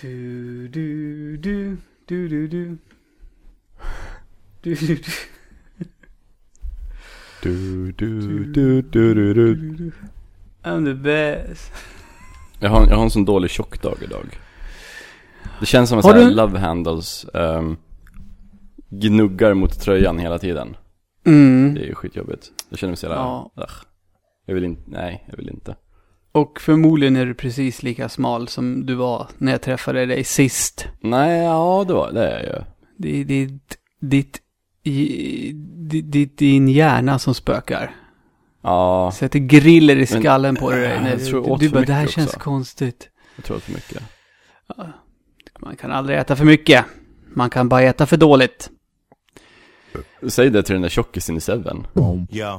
Du, du, du, du, du, du. Du, du, du. Du, du, du, du, du, du. I'm the best. Jag har, jag har en sån dålig tjockdag idag. Det känns som att Har så här du- love handles ehm, gnuggar mot tröjan hela tiden. Mm. Det är ju skitjobbigt. Jag känner mig så jävla, Ja. Jag vill inte, nej jag vill inte. Och förmodligen är du precis lika smal som du var när jag träffade dig sist. Nej, ja det var det är jag ju. Det är ditt, ditt, ditt, din hjärna som spökar. Ja, Sätter griller i Men- skallen på dig. Jag När tror jag du, åt du för bara, det här mycket känns också." konstigt. jag tror att för mycket. Man kan aldrig äta för mycket. Man kan bara äta för dåligt. Säg det till den där tjockisen i Seven. Yo.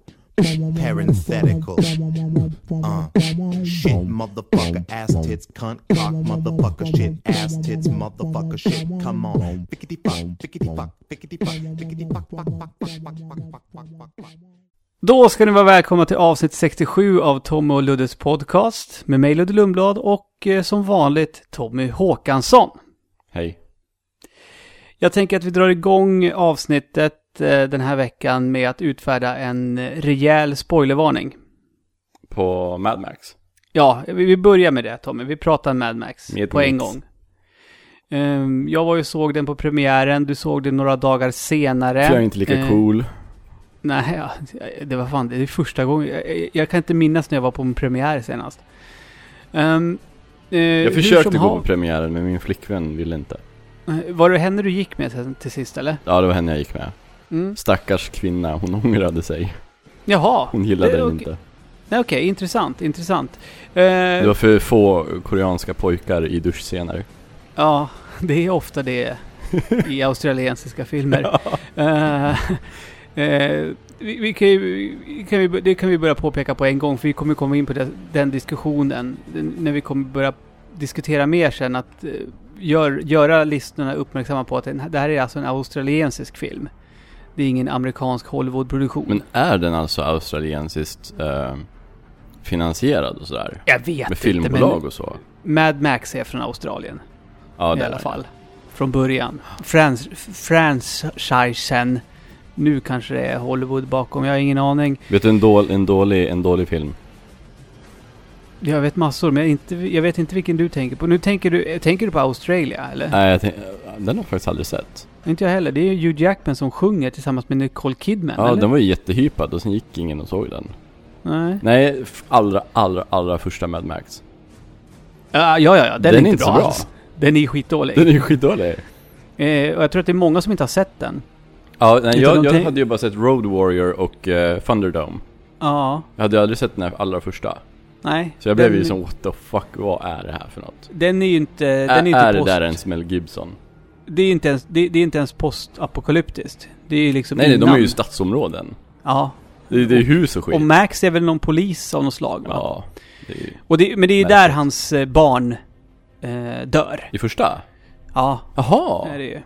Parenthetical. Uh. Shit, motherfucker, ass tits, cunt, cock, motherfucker, shit, ass tits, motherfucker, shit. Come on. Fickety fuck, fickety fuck, fickety fuck, fickety fuck, fuck, fuck, fuck, fuck, fuck, fuck, fuck, fuck, fuck. Då ska ni vara välkomna till avsnitt 67 av Tommy och Luddes podcast. Med mig Ludde Lundblad och eh, som vanligt Tommy Håkansson. Hej. Jag tänker att vi drar igång avsnittet eh, den här veckan med att utfärda en eh, rejäl spoilervarning. På Mad Max. Ja, vi börjar med det Tommy. Vi pratar Mad Max Med på en mix. gång. Ehm, jag var ju såg den på premiären, du såg den några dagar senare. För jag är inte lika Eh, cool. Nej, ja, det var fan, det är första gången. Jag, jag kan inte minnas när jag var på en premiär senast. Um, Jag försökte gå på premiären men min flickvän ville inte. Var det henne du gick med till, till sist eller? Ja, det var henne jag gick med. Mm. Stackars kvinna, hon ångrade sig. Jaha. Hon gillade den inte. Nej, Okej, intressant, intressant. Eh, Det var för få koreanska pojkar i duschscener. Ja, det är ofta det i australiensiska filmer. Eh, eh, vi, vi kan ju, vi kan vi, det kan vi börja påpeka på en gång, för vi kommer komma in på det, den diskussionen när vi kommer börja diskutera mer sen. Att eh, gör, göra lyssnarna uppmärksamma på att det här är alltså en australiensisk film. Det är ingen amerikansk Hollywood-produktion. Men är den alltså australiensiskt eh, finansierad och sådär? jag vet Med filmbolag inte, men och så? Mad Max är från Australien. Ja, i alla fall. Från början. Frans, franchisen. Nu kanske det är Hollywood bakom, jag har ingen aning. Vet du en, dål, en, dålig, en dålig film? Jag vet massor, men jag, inte, jag vet inte vilken du tänker på. Nu tänker du, tänker du på Australia, eller? Nej, jag tänk, den har jag faktiskt aldrig sett. Inte jag heller. Det är ju Hugh Jackman som sjunger tillsammans med Nicole Kidman, Ja, eller? den var ju jättehypad och sen gick ingen och såg den. Nej. Nej, allra, allra, allra första Mad Max. Ja, ja, ja. Den, är inte, bra, så bra. alls. Den är skitdålig. Den är skitdålig. Eh, och jag tror att det är många som inte har sett den. Ja, nej, Utan jag, de jag hade ju bara sett Road Warrior och uh, Thunderdome. Ja, Jag hade ju aldrig sett den här allra första. nej. Så jag blev den, ju som what the fuck, vad är det här för något? Den är ju inte... Den är, är, inte är det där ens Mel Gibson? Det är inte ens, det, det är inte ens postapokalyptiskt. Det är liksom Nej, nej, de innan. är ju stadsområden. Ja. Det, det är hus och skit. Och Max är väl någon polis av något slag va? Ja, det är. Och det, men det är ju där hans eh, barn eh, dör. I första? Ja, Jaha! det är det ju.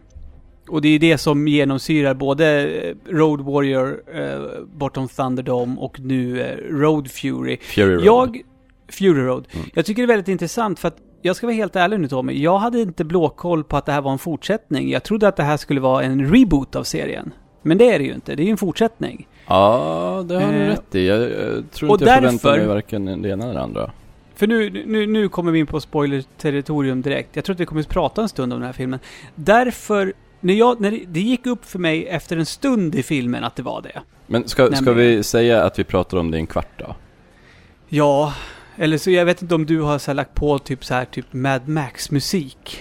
Och det är det som genomsyrar både eh, Road Warrior, eh, Bortom Thunderdome och nu eh, Road Fury. Fury Road. Jag... Fury Road. Mm. Jag tycker det är väldigt intressant för att jag ska vara helt ärlig nu Tommy. Jag hade inte blåkoll på att det här var en fortsättning. Jag trodde att det här skulle vara en reboot av serien. Men det är det ju inte. Det är ju en fortsättning. Ja, det har du Eh, rätt i. Jag, jag tror inte jag förväntar därför- mig varken det ena eller det andra. För nu, nu, nu kommer vi in på spoiler-territorium direkt. Jag tror att vi kommer att prata en stund om den här filmen. Därför, när, jag, när det, det gick upp för mig efter en stund i filmen att det var det. Men ska, ska vi säga att vi pratar om det i en kvart då? Ja, eller så jag vet inte om du har så lagt på typ så här typ Mad Max-musik.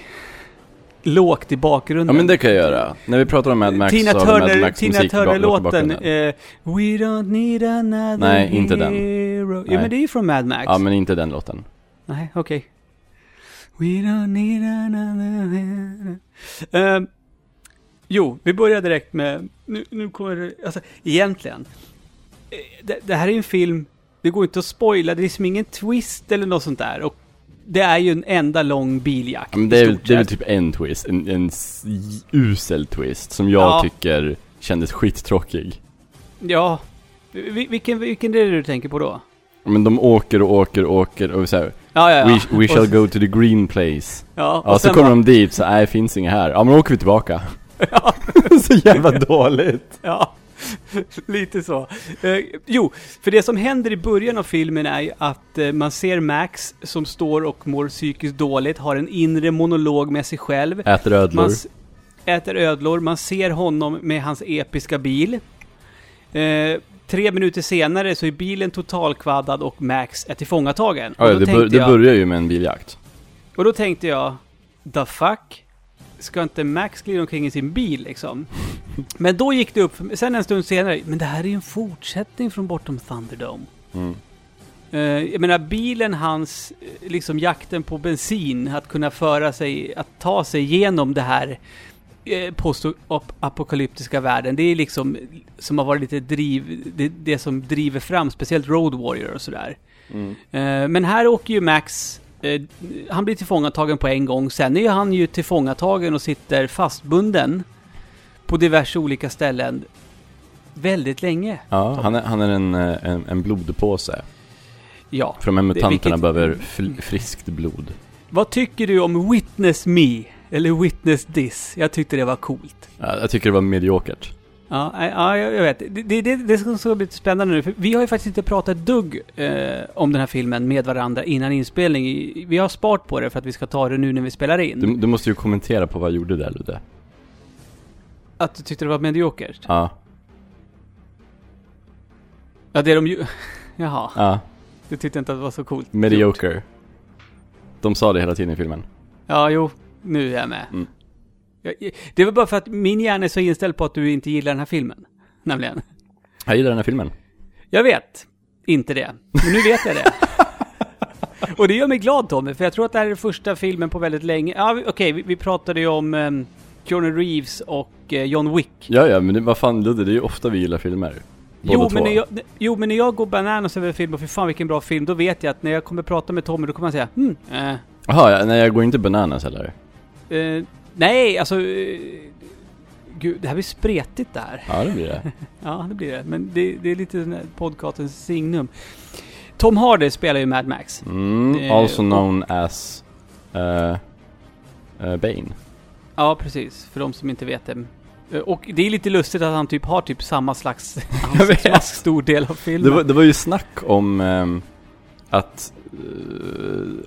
Lågt i bakgrunden. Ja men det kan jag göra. När vi pratar om Mad Max Tina så har vi Mad Turner, Max Tina musik Turner-låten. Eh, We don't need another Nej, inte den. hero. Ja Nej. men det är ju från Mad Max. Ja men inte den låten. Nej, okej. We don't need another hero. Ehm, jo, vi börjar direkt med... Nu, nu kommer det... Alltså, egentligen. eh, Det, det här är en film... Det går inte att spoila. Det är liksom ingen twist eller något sånt där. Och det är ju en enda lång biljakt. Ja, men det, är, väl- det är väl typ en twist, en, en usel twist som jag Ja. tycker kändes skittråkig. Ja. Vi- Vilken, vilken är det du tänker på då? Men de åker och åker och åker och så här, Ja, ja, ja. we, we Och shall go to the green place. Ja, Ja, så kommer bara- de dit, så nej, finns inget här. Ja, men då åker vi tillbaka. Ja. så jävla dåligt. Ja, lite så. Eh, jo, för det som händer i början av filmen är ju att eh, man ser Max som står och mår psykiskt dåligt, har en inre monolog med sig själv. Äter ödlor. Man s- äter ödlor, man ser honom med hans episka bil. Eh, tre minuter senare så är bilen totalkvaddad och Max är tillfångatagen. Ja, och, då det, bör, tänkte det jag, börjar ju med en biljakt. och då tänkte jag, the fuck? Ska inte Max glida omkring i sin bil liksom? Men då gick det upp, sen en stund senare, men det här är ju en fortsättning från bortom Thunderdome. Mm. Eh, jag menar bilen hans, eh, liksom jakten på bensin, att kunna föra sig, att ta sig igenom det här eh, postapokalyptiska världen. Det är liksom som har varit lite driv, det, det som driver fram, speciellt Road Warrior och sådär. Mm. Eh, men här åker ju Max, eh, han blir tillfångatagen på en gång. Sen är han ju tillfångatagen och sitter fastbunden på diverse olika ställen väldigt länge. Ja, han är, han är en, en, en blodpåse. Ja. För de här mutanterna vilket- behöver friskt blod. Vad tycker du om Witness Me? Eller Witness This? Jag tyckte det var coolt. Ja, jag tycker det var mediokert. Ja, ja jag vet. Det, det, det, det ska bli spännande nu. För vi har ju faktiskt inte pratat dugg eh, om den här filmen med varandra innan inspelning. Vi har sparat på det för att vi ska ta det nu när vi spelar in. Du, du måste ju kommentera på vad jag gjorde där Ludde. Att du tyckte det var mediokert? Ja, Ja, det de ju... Jaha, ja. du tyckte inte att det var så coolt. Mediocre. De sa det hela tiden i filmen. Ja, jo. Nu är jag med. Mm. Det var bara för att min hjärna är så inställd på att du inte gillar den här filmen. Nämligen. Jag gillar den här filmen. Jag vet inte det, men nu vet jag det. Och det gör mig glad Tommy, för jag tror att det här är första filmen på väldigt länge. Ja, okej, vi, vi pratade ju om um, Keanu Reeves och eh, John Wick. Ja, ja, men det, vad fan Ludde, det är ju ofta vi gillar filmer. Båda Jo två. men, när jag, jo, men när jag går bananas över film och fy fan vilken bra film, då vet jag att när jag kommer prata med Tommy, då kommer han säga hmm, eh, Jaha, ja, nej jag går inte bananas heller. eh, nej, alltså... Eh, gud, det här blir spretigt där. Ja, det blir det. Ja, det blir det. Men det, det är lite podcastens signum. Tom Hardy spelar ju Mad Max. Mm, Eh, also och- known as uh, uh, Bane. Ja, precis. För de som inte vet det. Och det är lite lustigt att han typ har typ samma slags, samma stor del av filmen. Det var, det var ju snack om ehm, att,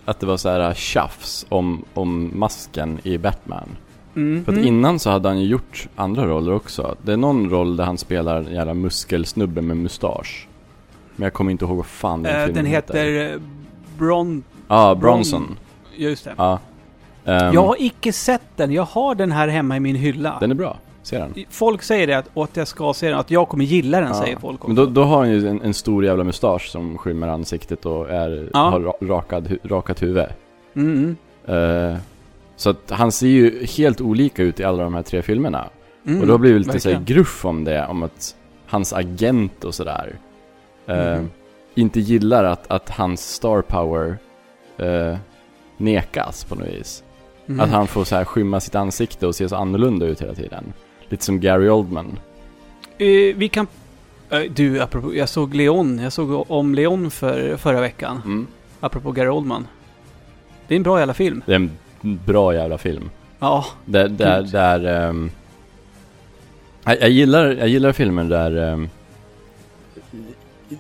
att det var så här tjafs om, om masken i Batman. mm. För att mm. innan så hade han ju gjort andra roller också. Det är någon roll där han spelar en jävla muskelsnubbe med mustasch. Men jag kommer inte ihåg vad fan den Eh, filmen den heter eh, Bron... Ja, Bron- Bronson. Just det. Ja. Ehm, Jag har icke sett den. Jag har den här hemma i min hylla. Den är bra. Den? Folk säger det, att, och att jag ska se den. Att jag kommer gilla den, Ja. säger folk också. Men då, då har han ju en, en stor jävla mustasch som skymmer ansiktet och är, Ja. har ra- rakad, hu- rakat huvud. Mm, mm. Eh, så att han ser ju helt olika ut i alla de här tre filmerna. Mm, och då blir det lite såhär gruff om det, om att hans agent och sådär Mhm. inte gillar att, att hans star power eh, nekas på något vis. Mm. Att han får så här skymma sitt ansikte och se så annorlunda ut hela tiden. Lite som Gary Oldman. Eh, vi kan... Eh, du, apropå, jag såg Leon. Jag såg om Leon för, förra veckan. Mm. Apropå Gary Oldman. Det är en bra jävla film. Det är en bra jävla film. Ja. Där, där, där ehm, jag, jag, gillar, jag gillar filmer där ehm,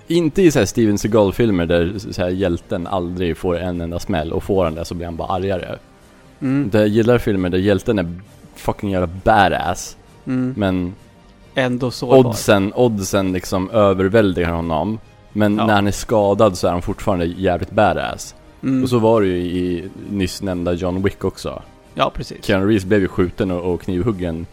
inte i så här Steven Seagal-filmer där så här, hjälten aldrig får en enda smäll och får han det så blir han bara argare. Mm. Där jag gillar filmer där hjälten är fucking jävla badass Mm. men Ändå sårbar. oddsen, oddsen liksom överväldigar honom. Men Ja. när han är skadad så är han fortfarande jävligt badass. Mm. Och så var det ju i nyss nämnda John Wick också. Ja, precis. Keanu Reeves blev ju skjuten och, och knivhuggen.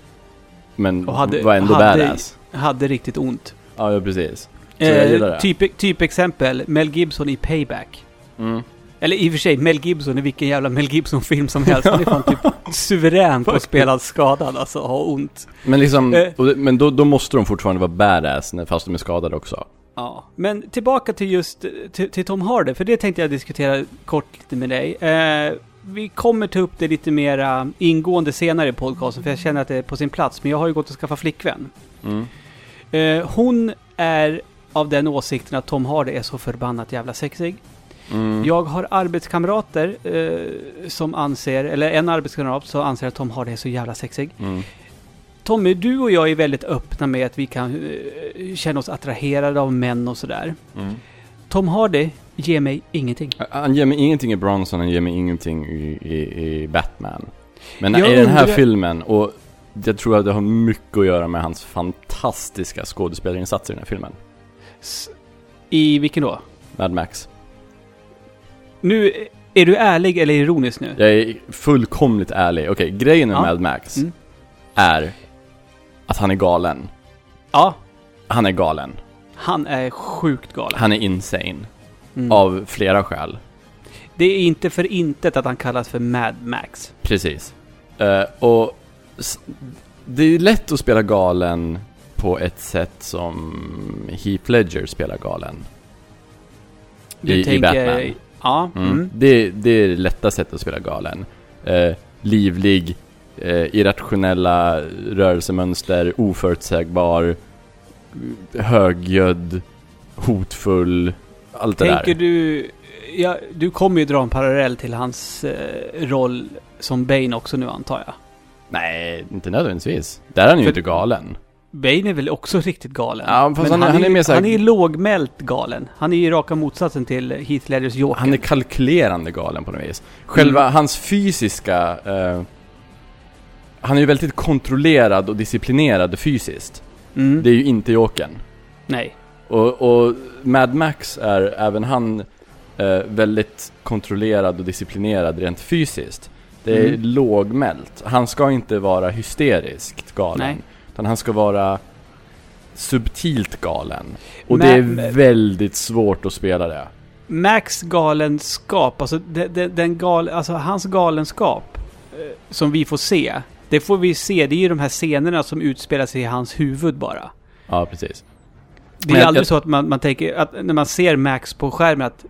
Men Och hade- var ändå hade- badass. Hade riktigt ont. Ja, ja precis. Så jag gillar det. typ, typ exempel, Mel Gibson i Payback. Mm. Eller i och för sig, Mel Gibson i vilken jävla Mel Gibson-film som helst. Han är fan typ suverän på att spela skadad, alltså ha ont. Men liksom, Eh. men då, då måste de fortfarande vara badass fast de är skadade också. Ja, men tillbaka till just till, till Tom Hardy, för det tänkte jag diskutera kort lite med dig. Eh, vi kommer ta upp det lite mer eh, ingående senare i podcasten, för jag känner att det är på sin plats. Men jag har ju gått och skaffat flickvän. Mm. Eh, hon är av den åsikten att Tom Hardy är så förbannat jävla sexig. Mm. Jag har arbetskamrater eh, som anser, eller en arbetskamrat som anser att Tom Hardy är så jävla sexig. Mm. Tommy, du och jag är väldigt öppna med att vi kan eh, känna oss attraherade av män och sådär. Mm. Tom Hardy ger mig ingenting. Han ger mig ingenting i Bronson, han ger mig ingenting i, i, i Batman. Men Jag i den här undrar- filmen, och jag tror att det har mycket att göra med hans fantastiska skådespelarinsatser i den här filmen. I vilken då? Mad Max. Nu, är du ärlig eller ironisk nu? Jag är fullkomligt ärlig. Okej, grejen med Ja. Mad Max Mm. är att han är galen. Ja, Han är galen. han är sjukt galen. Han är insane. Mm. Av flera skäl. Det är inte för intet att han kallas för Mad Max. Precis. Eh, och det är lätt att spela galen på ett sätt som Heath Ledger spelar galen. Du I- i tänker... Batman. Ja. Mm. Mm. Det, det är det lätta sättet att spela galen. Eh, livlig, eh, irrationella rörelsemönster, oförutsägbar, högljudd, hotfull, allt det Tänker där. du... Ja, du kommer ju dra en parallell till hans eh, roll som Bane också nu antar jag. Nej, inte nödvändigtvis. Där är han ju För- inte galen. Bane är väl också riktigt galen? Ja, fast han är- han, han är ju- mer så här- Han är lågmält galen. Han är ju raka motsatsen till Heath Ledgers Joker. Han är kalkylerande galen på något vis. Själva Mm. hans fysiska... Eh, han är ju väldigt kontrollerad och disciplinerad fysiskt. Mm. Det är ju inte Jokern. Nej. Och, och Mad Max är även han eh, väldigt kontrollerad och disciplinerad rent fysiskt. Det är Mm. lågmält. Han ska inte vara hysteriskt galen. Nej. Utan han ska vara subtilt galen. Och Ma- det är väldigt svårt att spela det. Max galenskap, alltså, den, den, gal, alltså hans galenskap eh, som vi får se. Det får vi se, det är ju de här scenerna som utspelar sig i hans huvud bara. Ja, precis. Det är Men aldrig jag- så att man, man tänker, att när man ser Max på skärmen att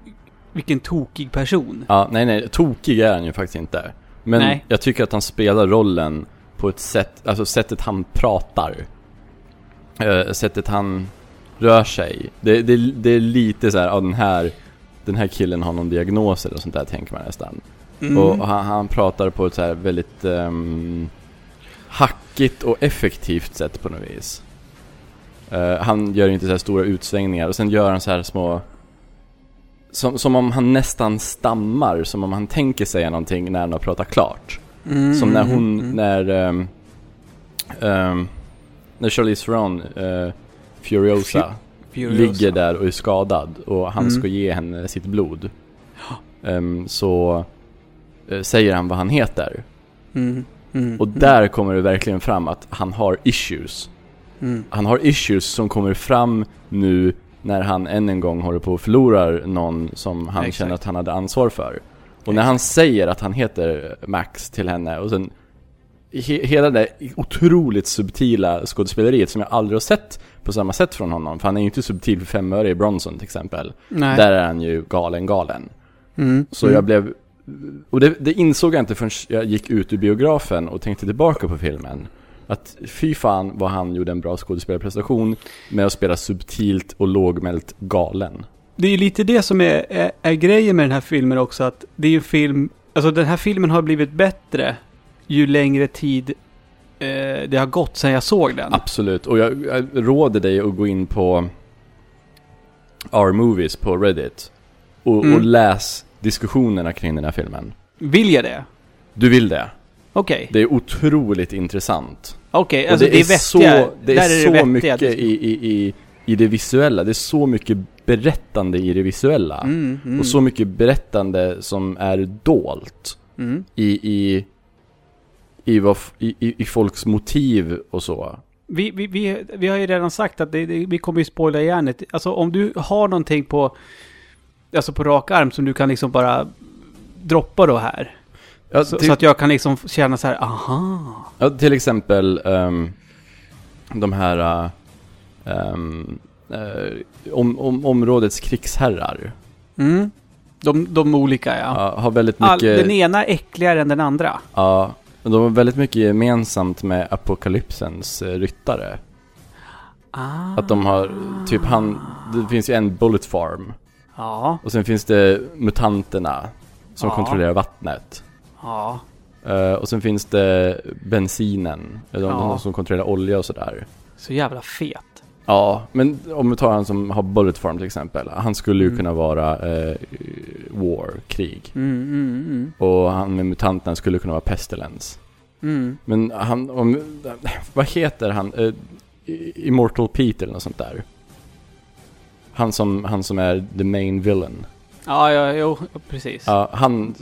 vilken tokig person. Ja, nej, nej. Tokig är han ju faktiskt inte. Men Nej. jag tycker att han spelar rollen på ett sätt, alltså sättet han pratar. Eh, sättet han rör sig. Det, det, det är lite så här, ja, den här, den här killen har någon diagnos eller sånt där tänker man nästan. Mm. Och han, han pratar på ett så här väldigt ehm, hackigt och effektivt sätt på något vis. Eh, han gör inte så här stora utsvängningar och sen gör han så här små som, som om han nästan stammar, som om han tänker säga någonting när han har pratat klart. Mm, Som när mm, hon, mm. när... ehm, ehm, när Charlize Theron, uh, Furiosa, Furiosa. ligger där och är skadad och han Mm. ska ge henne sitt blod. Ehm, så eh, säger han vad han heter. Mm, Och där kommer det verkligen fram att han har issues. Han har issues som kommer fram nu när han än en gång håller på att förlorar någon som han Exakt. känner att han hade ansvar för. Och när han säger att han heter Max till henne och sen he, hela det otroligt subtila skådespeleriet som jag aldrig har sett på samma sätt från honom. För han är ju inte subtil för fem öre i Bronson till exempel. Nej. Där är han ju galen galen. Mm, Så mm. jag blev... Och det, det insåg jag inte förrän jag gick ut ur biografen och tänkte tillbaka på filmen. Att fy fan vad han gjorde en bra skådespelarprestation med att spela subtilt och lågmält galen. Det är lite det som är, är, är grejen med den här filmen också. Att det är ju en film... Alltså den här filmen har blivit bättre ju längre tid eh, det har gått sedan jag såg den. Absolut. Och jag, jag råder dig att gå in på R-movies på Reddit. Och, Mm. och läs diskussionerna kring den här filmen. Vill jag det? Du vill det. Okej. Det är otroligt intressant. Okej, Och alltså det är, vettiga. så, det är där är så det vettiga. mycket i, i, i, i det visuella. Det är så mycket berättande i det visuella. Mm, mm, Och så mycket berättande som är dolt mm. i, i, i, vad, i, i, folks motiv och så. Vi, vi, vi, vi har ju redan sagt att det, det, vi kommer ju spoila järnet. Alltså om du har någonting på, alltså på rak arm som du kan liksom bara droppa då här. Ja, Så, till, så att jag kan liksom känna så här, aha. ja, till exempel ehm, de här... Eh, om, om, områdets krigsherrar. Mm. De, de olika ja. Ja, har väldigt All, mycket... den ena är äckligare än den andra. Ja, men de har väldigt mycket gemensamt med apokalypsens eh, ryttare. Ah. Att de har, typ han, det finns ju en bullet farm. Ja, Och sen finns det mutanterna som Ja. kontrollerar vattnet. ja. Eh, och sen finns det bensinen, de, Ja. de som kontrollerar olja och sådär. Så jävla fet. Ja, men om vi tar han som har bullet farm till exempel. Han skulle ju Mm. kunna vara eh, war, krig. Mm, mm, mm. Och han med mutanterna skulle kunna vara pestilence. Mm. Men han, om, vad heter han? Eh, Immortal Pete eller något sånt där. Han som, han som är the main villain. Ja, ja, jo, precis. Ja, han,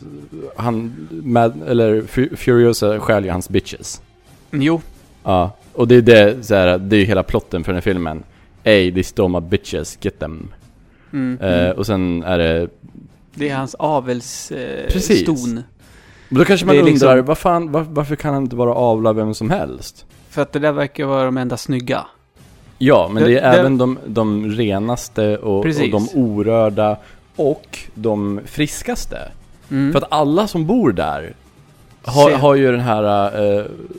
han, med, eller Fu- Furiosa stjäl ju hans bitches. Jo. Ja, och det är det, så här, det är ju hela plotten för den här filmen. Ey, stole my bitches, get them. Mm, Eh, mm. och sen är det, Det är hans avelston. Eh, Precis. ston. men då kanske man är undrar, liksom- vad fan, var, varför kan han inte bara avla vem som helst? För att det där verkar vara de enda snygga. Ja, men det, Det- är det- även de, de renaste och, och de orörda och de friskaste. Mm. För att alla som bor där har, har ju den här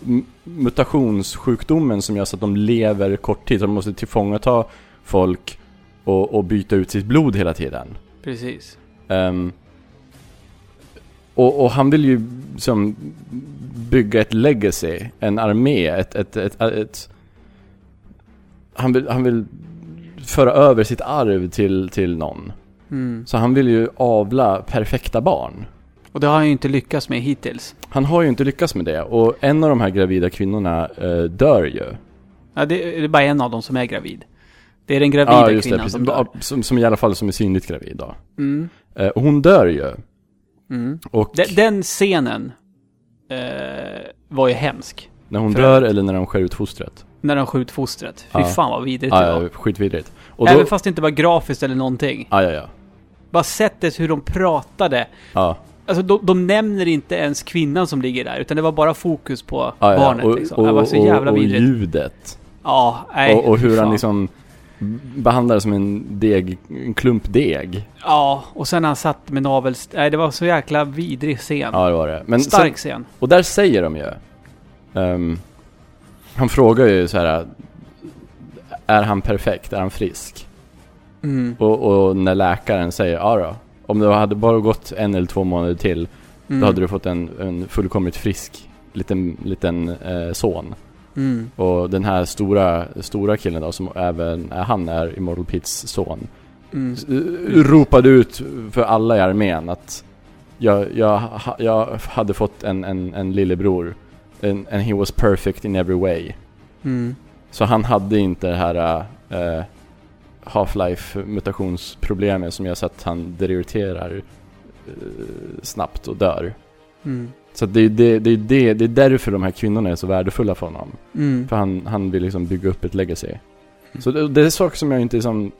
m- mutationssjukdomen som gör så att de lever kort tid. Så de måste tillfångata folk och, och byta ut sitt blod hela tiden. Precis. Ehm, och, och han vill ju som bygga ett legacy, en armé, ett, ett, ett, ett han, vill, han vill föra över sitt arv till, till någon. Mm. Så han vill ju avla perfekta barn. Och det har han ju inte lyckats med hittills. Han har ju inte lyckats med det och en av de här gravida kvinnorna eh, dör ju. Ja, det, det är bara en av dem som är gravid. Det är den gravida Ja, just det. kvinnan Precis. som dör. Som, som i alla fall som är synligt gravid då. Mm. Eh, och hon dör ju. Mm. Och Den, den scenen eh, var ju hemsk. när hon för- dör eller när de skär ut fostret. När de skjuter fostret. Fy Ja. fan vad vidrigt det Ja, var. ja, skitvidrigt. Och Även då, fast det inte var grafiskt eller någonting. ja, ja, ja. Bara sättet hur de pratade. Ja, Alltså de, de nämner inte ens kvinnan som ligger där. Utan det var bara fokus på ja, ja. barnet och, liksom. och, det var så jävla och, och ljudet. Ja, nej. och, och hur fy han fan. liksom behandlar det som en deg, en klump deg. Ja, och sen han satt med navels... Nej, det var så jäkla vidrig scen. Ja, det var det. Men Stark sen, scen. och där säger de ju. ehm, han frågar ju så här. Är han perfekt? Är han frisk? Mm. Och, och när läkaren säger ja då. Om det hade bara gått en eller två månader till. Mm. Då hade du fått en, en fullkomligt frisk liten, liten eh, son. Mm. Och den här stora, stora killen då som även är, han är Immortal Pits son. Mm. s- Ropade ut för alla i armén att jag, jag, jag hade fått en, en, en lillebror. And, and he was perfect in every way. Mm. Så han hade inte det här eh, Half-Life mutationsproblemet som gör så att han deteriorerar eh, snabbt och dör. Mm. Så det, är det, det, det, det är därför de här kvinnorna är så värdefulla för honom. Mm. För han, han vill liksom bygga upp ett legacy. Så det, det är saker som jag inte liksom...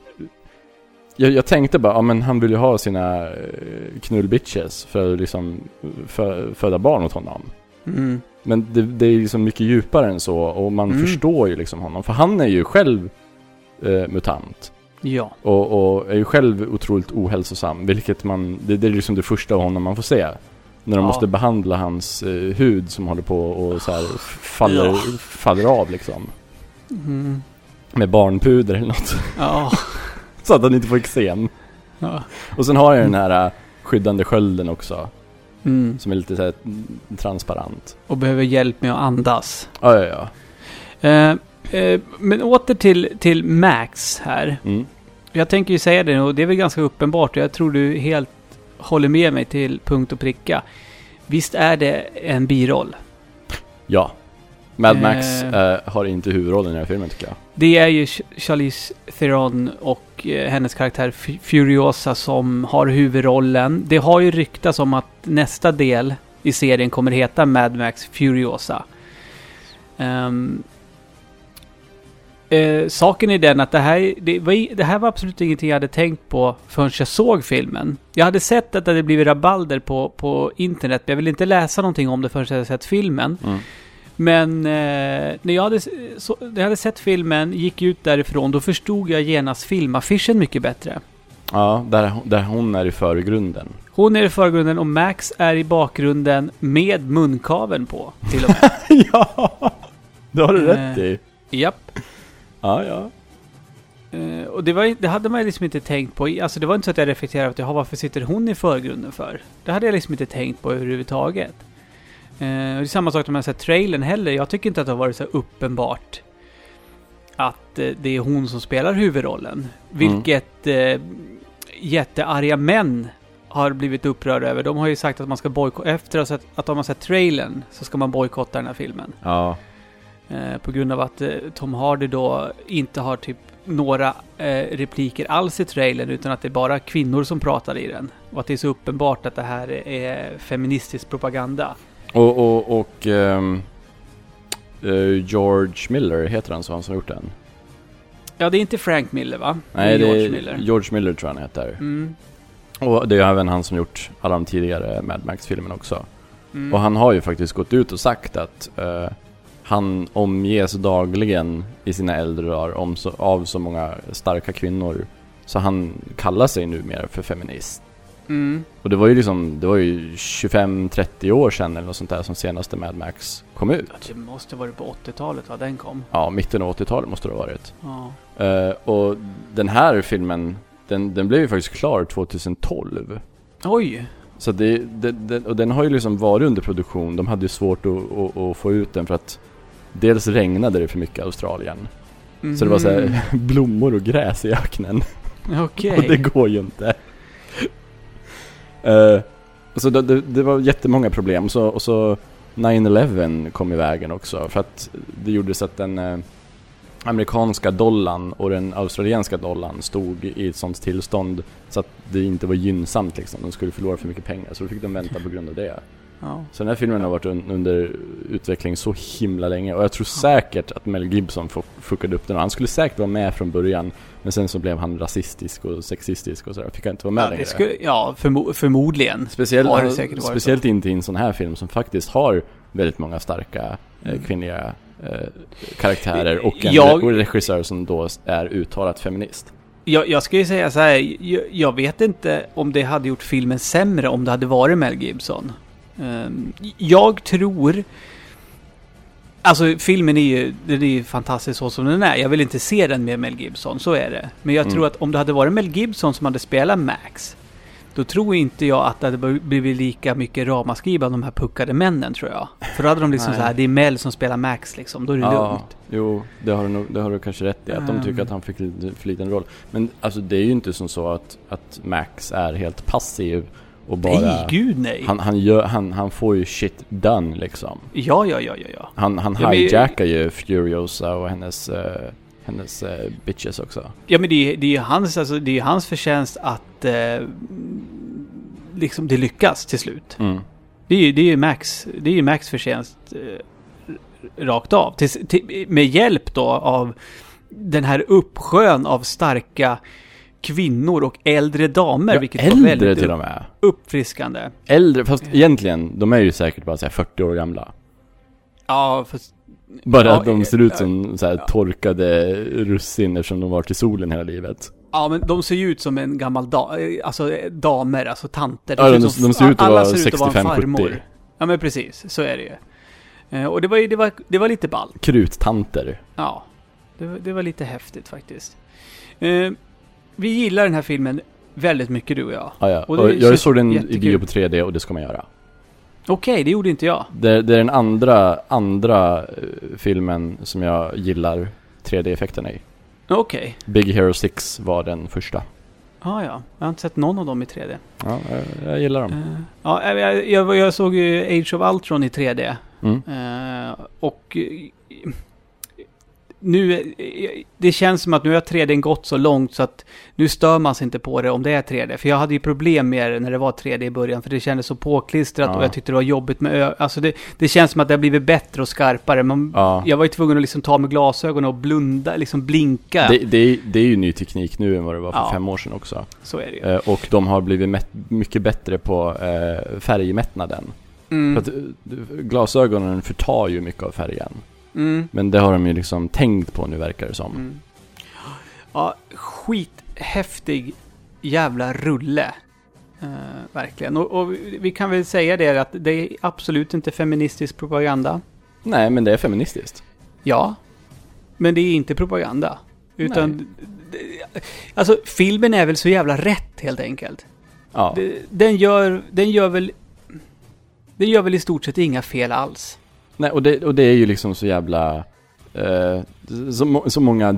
Jag, jag tänkte bara, ja men han vill ju ha sina eh, knullbitches för att liksom fö, föda barn åt honom. Mm. Men det, det är liksom mycket djupare än så och man Mm. förstår ju liksom honom. För han är ju själv eh, mutant. Ja. Och, och är ju själv otroligt ohälsosam. Vilket man, det, det är liksom det första av honom man får se. När de Ja. måste behandla hans eh, hud som håller på och så här faller, Ja. faller av liksom. Mm. Med barnpuder eller något. Ja. så att han inte får eksem. ja. Och sen har jag den här eh, skyddande skölden också. Mm. Som är lite så här transparent. Och behöver hjälp med att andas. Ja, ja, ja. Eh, eh, men åter till, till Max här. Mm. Jag tänker ju säga det och det är väl ganska uppenbart och jag tror du helt håller med mig till punkt och pricka. Visst är det en biroll? Ja. Mad Max Eh. eh, har inte huvudrollen i den här filmen tycker jag. Det är ju Ch- Charlize Theron och eh, hennes karaktär Furiosa som har huvudrollen. Det har ju ryktats om att nästa del i serien kommer heta Mad Max Furiosa. Ehm, eh, saken är den att det här, det, var, det här var absolut ingenting jag hade tänkt på förrän jag såg filmen. Jag hade sett att det hade blivit rabalder på, på internet, men jag ville inte läsa någonting om det förrän jag hade sett filmen. Mm. Men eh, när, jag hade, så, när jag hade sett filmen, gick ut därifrån, då förstod jag genast filmaffischen mycket bättre. Ja, där, där hon är i förgrunden. Hon är i förgrunden och Max är i bakgrunden med munkaven på, till och med. ja! Det har du rätt Eh. i. Japp. Ja, ja. Eh, och det, var, det hade man liksom inte tänkt på. Alltså det var inte så att jag reflekterade över att varför sitter hon i förgrunden för? Det hade jag liksom inte tänkt på överhuvudtaget. Eh, och det är samma sak man har sett trailern heller. Jag tycker inte att det har varit så här uppenbart att eh, det är hon som spelar huvudrollen. Vilket eh, jättearga män har blivit upprörda över. De har ju sagt att man ska bojkotta, efter att, att de har sett trailern så ska man bojkotta den här filmen. Ja. Eh, på grund av att eh, Tom Hardy då inte har typ några eh, repliker alls i trailern utan att det är bara kvinnor som pratar i den. Och att det är så uppenbart att det här är feministisk propaganda. Och, och, och eh, George Miller, heter han så, han som har gjort den? Ja, det är inte Frank Miller va? Nej, det är George Miller. George Miller tror jag han heter. Mm. Och det är även han som gjort alla de tidigare Mad Max-filmerna också. Mm. Och han har ju faktiskt gått ut och sagt att eh, han omges dagligen i sina äldre dagar så, av så många starka kvinnor. Så han kallar sig numera för feminist. Mm. Och det var ju liksom, det var ju 25-30 år sedan eller något sånt där som senaste Mad Max kom ut. Det måste varit på 80-talet va, den kom. Ja, mitten av 80-talet måste det ha varit. Ja. Eh, och den här filmen, den, den blev ju faktiskt klar 2012. Oj! Så det, det, det, och den har ju liksom varit under produktion. De hade ju svårt att, att, att få ut den för att dels regnade det för mycket i Australien. Så det var så här, blommor och gräs i öknen. Okej. Och det går ju inte. Eh, så det, det, det var jättemånga problem. Så, och så 9-11 kom i vägen också. För att det gjorde så att den eh, amerikanska dollarn och den australienska dollarn stod i ett sånt tillstånd så att det inte var gynnsamt liksom. De skulle förlora för mycket pengar. Så då fick de vänta på grund av det. Ja. Så den här filmen har varit un under utveckling så himla länge. Och jag tror säkert att Mel Gibson fu- fuckade upp den. Han skulle säkert vara med från början. Men sen så blev han rasistisk och sexistisk och sådär. Fick han inte vara med Ja, längre. skulle, ja förmo förmodligen. Speciellt, har det säkert varit speciellt inte i en sån här film som faktiskt har väldigt många starka eh, Mm. kvinnliga eh, karaktärer och en Jag- regissör som då är uttalat feminist. Jag, jag ska ju säga så här, jag, jag vet inte om det hade gjort filmen sämre om det hade varit Mel Gibson. Ehm, jag tror... Alltså filmen är ju, den är ju fantastisk så som den är. Jag vill inte se den med Mel Gibson, så är det. Men jag Mm. tror att om det hade varit Mel Gibson som hade spelat Max, då tror inte jag att det hade blivit lika mycket ramaskri bland de här puckade männen, tror jag. För då hade de liksom så här, det är Mel som spelar Max liksom, då är det lugnt. jo, det har, du nog, det har du kanske rätt i. Att de tycker Ehm. att han fick lite för liten roll. Men alltså det är ju inte som så att, att Max är helt passiv och bara... Nej, gud nej! Han, han, gör, han, han får ju shit done liksom. Ja, ja, ja, ja, ja. Han, han Ja, men- hijackar ju Furiosa och hennes, eh, hennes eh, bitches också. Ja men det är, det är hans, alltså, det är hans förtjänst att eh, liksom det lyckas till slut. Mm. Det är ju det är ju Max, det är ju Max förtjänst rakt av. Till, till, med hjälp då av den här uppsjön av starka kvinnor och äldre damer. Ja, vilket var äldre väldigt till och med. uppfriskande. Äldre, fast egentligen, de är ju säkert bara så här 40 år gamla. Ja, fast... Bara Ja, att de ser eh, ut som så ja. torkade russin eftersom de varit i solen hela livet. Ja, men de ser ju ut som en gammal da, eh, alltså eh, damer, alltså tanter. Ja, de- som- de ser ut att alla vara ser ut att vara en 65, farmor. 70. Ja, men precis. Så är det ju. Eh, Och det var, ju- det var, det var lite ballt. Kruttanter. Ja, det var, det var lite häftigt faktiskt. Vi gillar den här filmen väldigt mycket du och jag. Ja, ja. Och Och jag såg den i bio på 3D och det ska man göra. Okej, det gjorde inte jag. Det, det är den andra, andra eh, filmen som jag gillar 3D-effekterna i. Okej. Big Hero 6 var den första. Ja, ja. Jag har inte sett någon av dem i 3D. Ja, jag, jag gillar dem. Eh, ja, jag, jag, jag såg ju Age of Ultron i 3D. Mm. Eh, och nu, eh, det känns som att nu har 3D gått så långt så att nu stör man sig inte på det om det är 3D. För jag hade ju problem med det när det var 3D i början för det kändes så påklistrat Ja. och jag tyckte det var jobbigt med ö- Alltså det, det känns som att det har blivit bättre och skarpare. Man, Ja. Jag var ju tvungen att liksom ta med glasögonen och blunda, liksom blinka. Det, det, är- det är ju ny teknik nu än vad det var för Ja. fem år sedan också. Så är det ju. Eh, och de har blivit mätt, mycket bättre på eh, färgmättnaden. Mm. För att glasögonen förtar ju mycket av färgen. Mm. Men det har de ju liksom tänkt på nu verkar det som. Mm. Ja, skithäftig jävla rulle. Eh, verkligen. Och, och vi vi kan väl säga det att det är absolut inte feministisk propaganda. Nej, men det är feministiskt. Ja. Men det är inte propaganda. Utan... det- Alltså, filmen är väl så jävla rätt helt enkelt. Ja. Det- Den gör, den gör väl... Den gör väl i stort sett inga fel alls. Nej, och det, och det är ju liksom så jävla... Eh, så, så många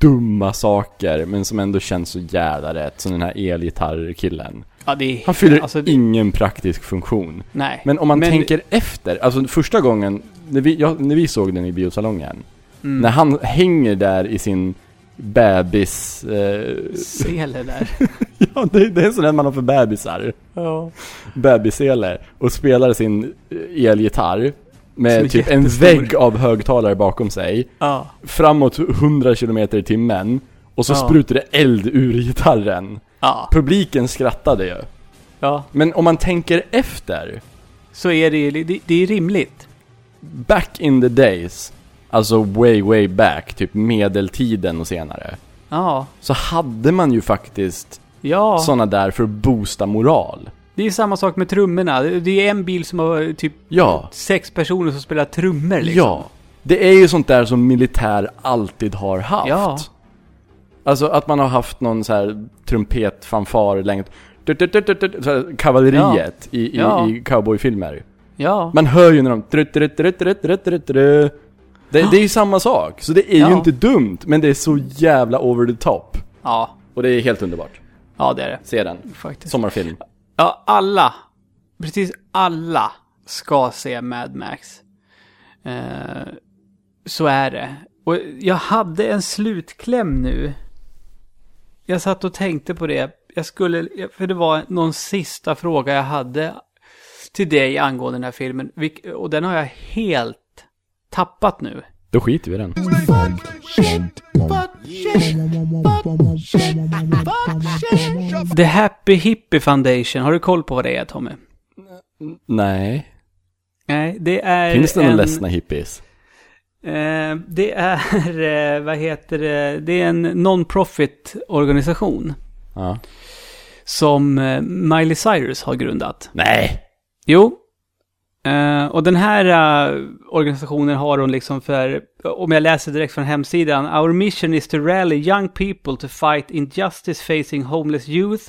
dumma saker, men som ändå känns så jävla rätt. Som den här elgitarrkillen. Ja, det. Han fyller alltså, det- ingen praktisk funktion. Nej. Men om man Men- tänker efter, alltså första gången, när vi, ja, när vi såg den i biosalongen. Mm. När han hänger där i sin bebis... Eh, Sele där. ja, det, det är sådär man har för bebisar. ja. Bebissele. Och spelar sin eh, elgitarr. Med typ en vägg av högtalare bakom sig. Ja. Framåt 100 km i timmen. Och så Ja. sprutar det eld ur gitarren. Ja. Publiken skrattade ju. Ja. Men om man tänker efter. Så är det, det, det är rimligt. Back in the days. Alltså way, way back. Typ medeltiden och senare. Ja. Så hade man ju faktiskt Ja. sådana där för att boosta moral. Det är samma sak med trummorna. Det är en bil som har typ Ja. sex personer som spelar trummor liksom. Ja. Det är ju sånt där som militär alltid har haft. Ja. Alltså att man har haft någon så här trumpet, fanfar, längt. Så här, Kavalleriet i, i, Ja. i cowboyfilmer. Ja. Man hör ju när de... Det, det är ju samma sak. Så det är ju Ja. inte dumt, men det är så jävla over the top. Ja. Och det är helt underbart. Ja, det är det. Se den. Faktiskt. Sommarfilm. Ja, alla. Precis alla ska se Mad Max. Eh, så är det. Och jag hade en slutkläm nu. Jag satt och tänkte på det. Jag skulle, för det var någon sista fråga jag hade till dig angående den här filmen. Och den har jag helt tappat nu. Då skiter vi i den. The Happy Hippie Foundation, har du koll på vad det är Tommy? Nej. Nej, det är Finns det några en... ledsna hippies? Eh, det är, eh, vad heter det, det är en non-profit organisation Ja. som eh, Miley Cyrus har grundat. Nej! Jo. Eh, och den här eh, organisationen har hon liksom för, om jag läser direkt från hemsidan, Our mission is to rally young people to fight injustice facing homeless youth,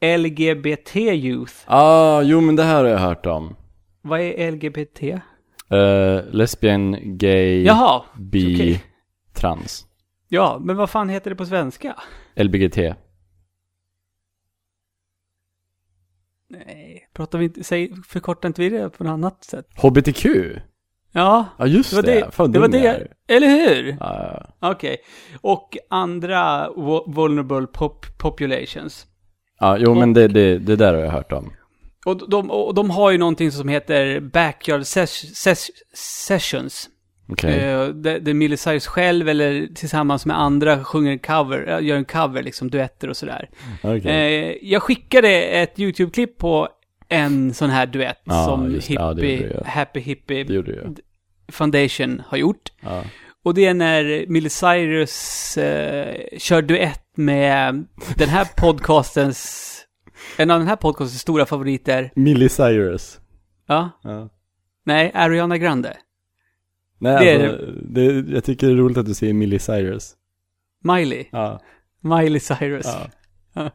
LGBT youth. Ah, jo men det här har jag hört om. Vad är LGBT? Uh, lesbian, gay, Jaha, bi, okej. trans. Ja, men vad fan heter det på svenska? LBGT. Nej, pratar vi inte, säg, förkortar inte vi det på något annat sätt? HBTQ? Ja, Ja just det var det. det. Fan, det var jag är. det. Eller hur? Ja, ja. Okej. Och andra vulnerable pop populations. ja, jo men det, det, det där har jag hört om. Och de, och de har ju någonting som heter Backyard ses ses Sessions. Okej. Eh, där, där Miley Cyrus själv eller tillsammans med andra sjunger en cover, äh, gör en cover liksom, duetter och sådär. Okej. Eh, jag skickade ett YouTube-klipp på en sån här duett Ja, som just hippie, ja. Happy Hippie. Foundation har gjort. Ja. Och det är när Miley Cyrus eh, kör duett med den här podcastens, en av den här podcastens stora favoriter. Miley Cyrus. Ja, Ja. nej, Ariana Grande. Nej, Det är alltså, det, jag tycker det är roligt att du säger Miley Cyrus. Miley. Ja. Miley Cyrus. ja.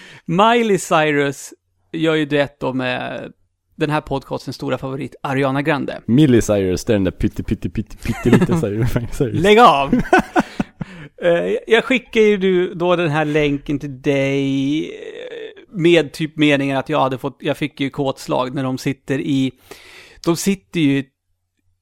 Miley Cyrus gör ju duett då med den här podcastens stora favorit, Ariana Grande. Miley Cyrus, det är den där pytte pytte pytte pyttelite Cyrus. Lägg av! Eh, jag skickar ju då den här länken till dig eh, med typ meningen att jag hade fått, jag fick ju kåtslag när de sitter i, de sitter ju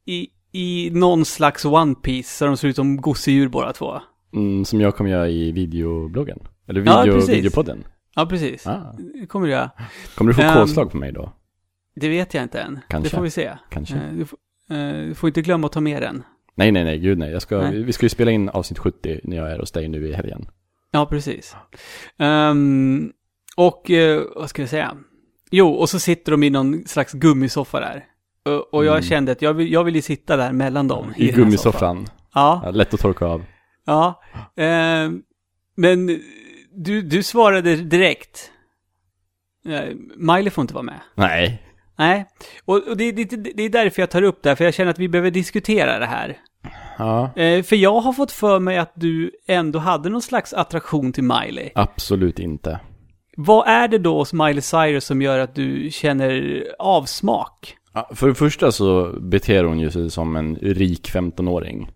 i, i någon slags One Piece så de ser ut som gosedjur båda två. Mm, som jag kommer göra i videobloggen. Eller Ja, video, precis. videopodden. Ja, precis. Ah. Det kommer du göra. Kommer du få Ehm, kodslag på mig då? Det vet jag inte än. Kanske. Det får vi se. Kanske. Eh, Du, får- eh, du får inte glömma att ta med den. Nej, nej, nej, gud nej. Jag ska, Nej. Vi ska ju spela in avsnitt 70 när jag är hos dig nu i helgen. Ja, precis. Ehm, och eh, vad ska jag säga? Jo, och så sitter de i någon slags gummisoffa där. Och, jag Mm. kände att jag vill, jag vill ju sitta där mellan dem. I soffan. gummisoffan. Ja, Ja, lätt att torka av. ja. Eh, men du, du svarade direkt. Miley får inte vara med. Nej. Nej, och, och det, det, det är därför jag tar upp det här, för jag känner att vi behöver diskutera det här. Ja. Eh, för jag har fått för mig att du ändå hade någon slags attraktion till Miley. Absolut inte. Vad är det då hos Miley Cyrus som gör att du känner avsmak? Ja, för det första så beter hon ju sig som en rik 15-åring.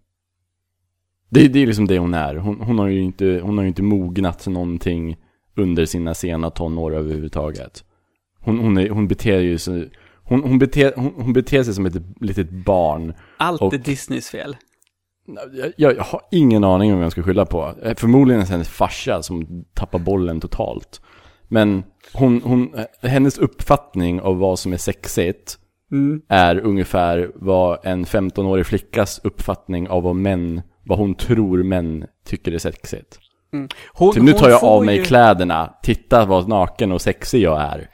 Det, det är liksom det hon är. Hon, hon, har ju inte, hon har ju inte mognat någonting under sina sena tonår överhuvudtaget. Hon, hon, är, hon beter ju sig... Hon, hon, beter, hon, hon beter sig som ett litet barn. Allt Och- är Disneys fel. Jag, jag har ingen aning om vem jag ska skylla på. Eh, Förmodligen är det hennes farsa som tappar bollen totalt. Men hon, hon, eh, hennes uppfattning av vad som är sexigt Mm. är ungefär vad en 15-årig flickas uppfattning av vad män, vad hon tror män tycker är sexigt. Hon, Typ, nu tar jag av mig ju- kläderna, titta vad naken och sexig jag är.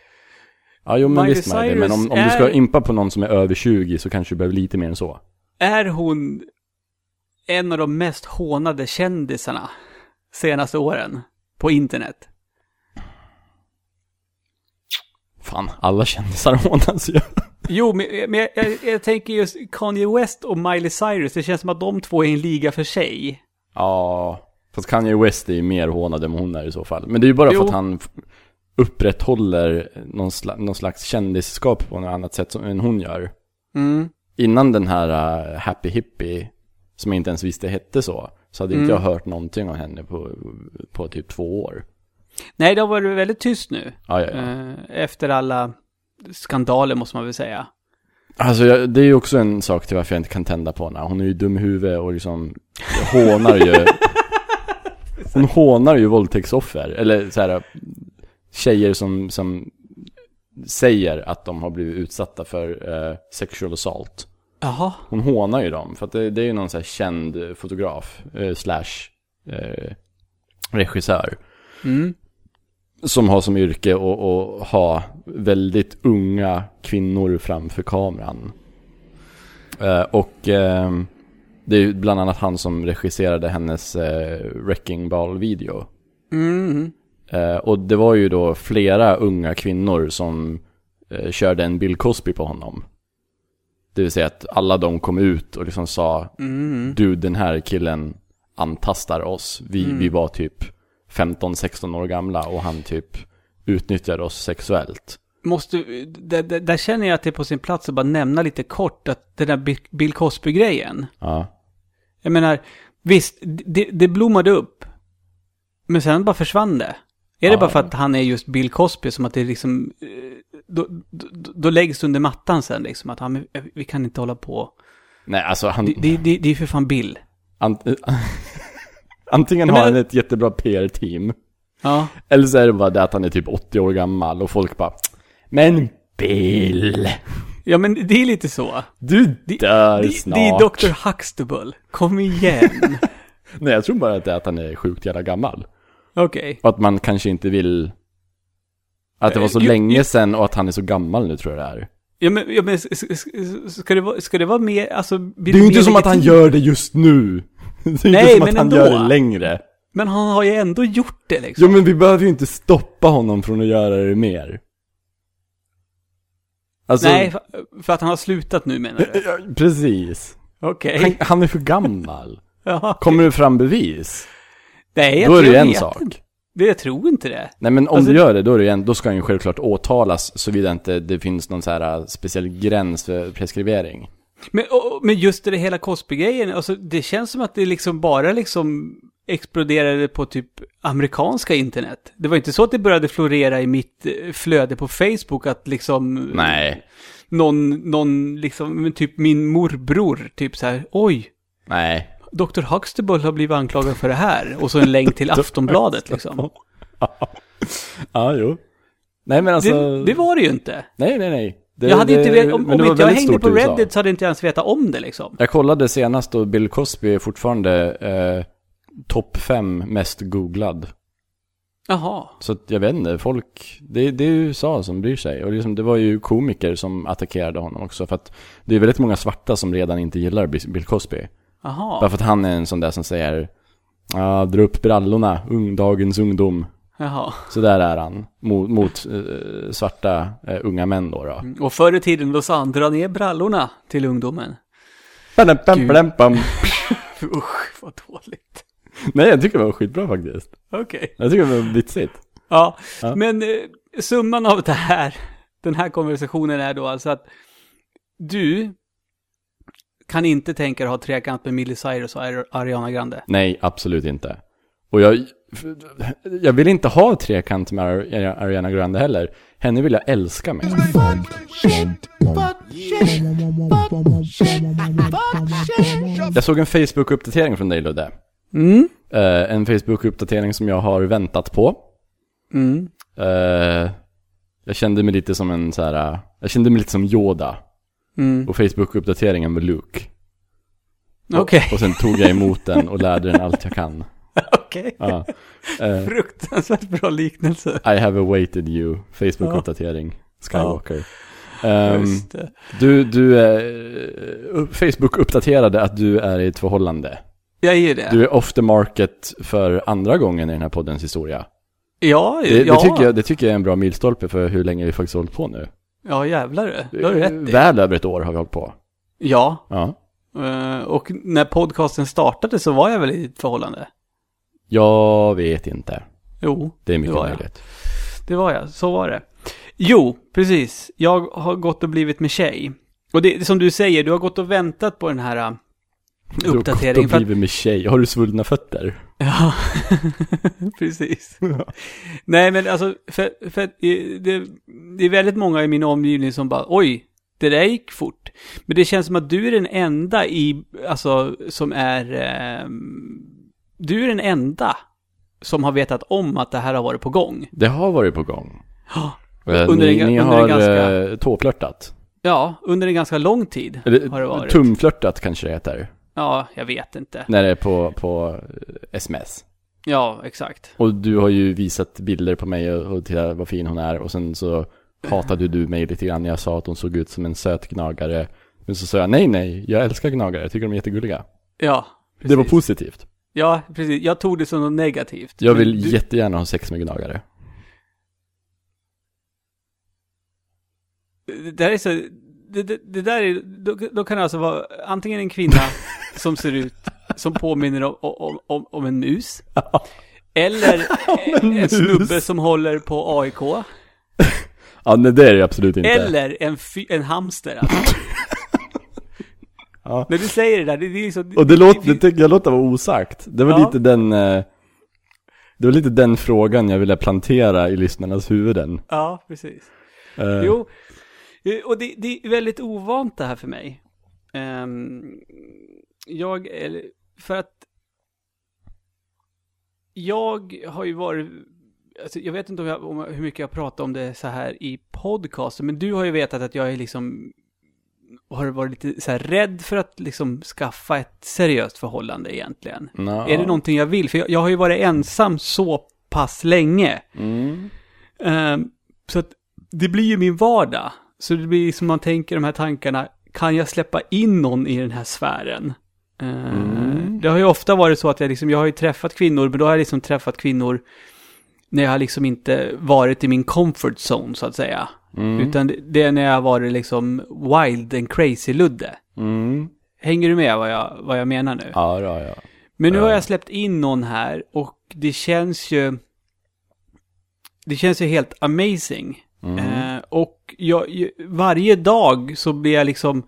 Ja, jo men Miley visst Miley, men om, om du Cyrus ska är- impa på någon som är över 20 så kanske du behöver lite mer än så. Är hon en av de mest hånade kändisarna senaste åren på internet? Fan, alla kändisar hånas ju. Jo, men, men jag, jag, jag tänker just Kanye West och Miley Cyrus, det känns som att de två är en liga för sig. Ja, fast Kanye West är ju mer hånad än hon är i så fall. Men det är ju bara Jo. för att han upprätthåller någon, sla, någon slags kändisskap på något annat sätt som, än hon gör. Mm. Innan den här uh, Happy Hippie, som jag inte ens visste hette så, så hade inte Mm. jag hört någonting av henne på, på typ två år. Nej, det har varit väldigt tyst nu. Ja, ja, ja. Eh, Efter alla skandaler måste man väl säga. Alltså jag, det är ju också en sak till varför jag inte kan tända på henne. Hon är ju dum i huvudet och liksom hånar ju... hon hånar ju våldtäktsoffer. Eller så här tjejer som, som säger att de har blivit utsatta för eh, sexual assault. Jaha. Hon hånar ju dem. För att det, det är ju någon så här känd fotograf, eh, slash eh, regissör. Mm. Som har som yrke att ha väldigt unga kvinnor framför kameran. Eh, och eh, det är bland annat han som regisserade hennes eh, Wrecking Ball-video. Mm. Eh, och det var ju då flera unga kvinnor som körde en Bill Cosby på honom. Det vill säga att alla de kom ut och liksom sa Mm. Du den här killen antastar oss. Vi, Mm. vi var typ 15-16 år gamla och han typ utnyttjade oss sexuellt. Måste, där, där, där känner jag att det är på sin plats att bara nämna lite kort att den där Bill- Cosby-grejen. Ja. Jag menar, visst, det, det blommade upp. Men sen bara försvann det. Är det Ja. bara för att han är just Bill Cosby som att det liksom... eh, Då, då, då läggs det under mattan sen liksom. Att han, men vi kan inte hålla på. Nej alltså han... Det, det, det, det är för fan Bill. Ant, antingen Jag har han ett jättebra PR-team. Ja. Eller så är det bara det att han är typ 80 år gammal och folk bara Men Bill! Ja men det är lite så. Du dör Det, snart. det är Dr. Huxtable. Kom igen. Nej jag tror bara att det är att han är sjukt jävla gammal. Okej. Och att man kanske inte vill... Att det var så Eh, ju- länge ju- sedan och att han är så gammal nu tror jag det är. Ja men, ja, men ska, det vara, ska det vara mer, alltså... Det är ju inte som att han gör det just nu. Det är Nej, inte som men att han ändå. gör det längre. Men han har ju ändå gjort det liksom. Jo men vi behöver ju inte stoppa honom från att göra det mer. Alltså, Nej, för, att han har slutat nu menar du? Precis. Okej. Han, han är för gammal. Ja. Kommer det fram bevis, Nej, då är det ju jag en sak. inte. Det, jag tror inte det. Nej men om Alltså- du gör det, då, är det en, då ska han ju självklart åtalas såvida inte det finns någon så här äh, speciell gräns för preskrivering. Men, och, men just det hela Cosby-grejen, alltså det känns som att det liksom bara liksom exploderade på typ amerikanska internet. Det var inte så att det började florera i mitt eh, flöde på Facebook att liksom... Nej. Någon, någon liksom, typ min morbror, typ så här, oj, Nej. Dr. Huxtable har blivit anklagad för det här. Och så en länk till Aftonbladet liksom. ja, jo. Nej men alltså... Det, det var det ju inte. Nej, nej, nej. Det, jag hade det, inte vet, om, om inte jag hängde på. Reddit så hade inte jag ens vetat om det liksom. Jag kollade senast och Bill Cosby är fortfarande eh, topp fem mest googlad. Jaha. Så att jag vet inte, folk, det, det är USA som bryr sig. Och liksom, det var ju komiker som attackerade honom också. För att det är väldigt många svarta som redan inte gillar Bill Cosby. Jaha. Bara för att han är en sån där som säger Ja, dra upp brallorna, ung, dagens ungdom. Jaha. Så där är han. Mot, mot eh, svarta eh, unga män då. då. Mm. Och förr i tiden då sa han dra ner brallorna till ungdomen. Bam, bam. Usch, vad dåligt. Nej, jag tycker det var skitbra faktiskt. Okej. Jag tycker det var vitsigt. Ja, Ja. men eh, summan av det här, den här konversationen är då alltså att du kan inte tänka dig ha trekant med Miley Cyrus och Ari- Ariana Grande. Nej, absolut inte. Och jag, jag vill inte ha trekant med Ar- Ariana Grande heller. Henne vill jag älska med. Jag såg en Facebook-uppdatering från dig Ludde. Mm. Eh, en Facebook-uppdatering som jag har väntat på. Mm. Eh, jag kände mig lite som en så här. eh, jag kände mig lite som Yoda. Mm. Och Facebook-uppdateringen var Luke. Okej, Och sen tog jag emot den och lärde den allt jag kan. Okej. Ja. Eh, Fruktansvärt bra liknelse. I have awaited you, Facebook-uppdatering, Skywalker. Det. du, du eh, Facebook uppdaterade att du är i ett förhållande. Jag är det. Du är off the market för andra gången i den här poddens historia. ja, Det, ja. det, tycker jag, det tycker jag är en bra milstolpe för hur länge vi faktiskt har hållit på nu. Ja, jävlar. Det har du rätt i. Väl över ett år har vi hållit på. Ja, Ja. eh, och när podcasten startade så var jag väl i ett förhållande. Jag vet inte. Jo, Det är mycket Det var jag. möjligt. det var jag. Så var det. Jo, precis. Jag har gått och blivit med tjej. Och det som du säger, du har gått och väntat på den här uh, Du har uppdateringen. gått och blivit med tjej. Har du svullna fötter? ja, precis. Nej, men alltså, för, för eh, det, det är väldigt många i min omgivning som bara, oj, det där gick fort. Men det känns som att du är den enda i, alltså, som är, ehm, du är den enda som har vetat om att det här har varit på gång. Det har varit på gång. Ja. Eh, Under ni en- ni under en har ganska- eh, tåflörtat. Ja, under en ganska lång tid Eller har det varit. tumflörtat kanske det heter. Ja, jag vet inte. När det är på, på eh, sms. Ja, exakt. Och du har ju visat bilder på mig och, och titta vad fin hon är. Och sen så hatade du mig lite grann när jag sa att hon såg ut som en söt gnagare. Men så sa jag nej, nej, jag älskar gnagare. Jag tycker de är jättegulliga. Ja, Det var precis. positivt. Ja, precis. Jag tog det som något negativt. Jag vill du, jättegärna ha sex med gnagare. Det där är så... Det, det, det där är... Då, då kan det alltså vara antingen en kvinna som ser ut som påminner om, om, om, om en mus. Eller en, mus. snubbe som håller på AIK. Ja, nej det är det absolut inte. Eller en, en hamster alltså. Ja. När du säger det där, det, det är så... Och det låter, det tycker jag låter vara osagt. Det var Ja. lite den, eh, det var lite den frågan jag ville plantera i lyssnarnas huvuden. Ja, precis. Eh, Jo, eh, och det, det är väldigt ovant det här för mig. Ehm, jag, eller, för att jag har ju varit, alltså jag vet inte om jag, om, hur mycket jag pratar om det så här i podcasten, men du har ju vetat att jag är liksom, har varit lite så här rädd för att liksom skaffa ett seriöst förhållande egentligen. nå. Är det någonting jag vill? För jag, jag har ju varit ensam så pass länge. Mm. Ehm, så att det blir ju min vardag. Så det blir som man tänker de här tankarna, kan jag släppa in någon i den här sfären? Ehm, Mm. Det har ju ofta varit så att jag liksom, jag har ju träffat kvinnor, men då har jag liksom träffat kvinnor när jag har liksom inte varit i min comfort zone så att säga. Mm. Utan det- är när jag varit liksom wild and crazy Ludde. Mm. Hänger du med vad jag, vad jag menar nu? Ja, ja, ja. Men nu har Ja. jag släppt in någon här och det känns ju... Det känns ju helt amazing. Mm. Eh, och jag, varje dag så blir jag liksom...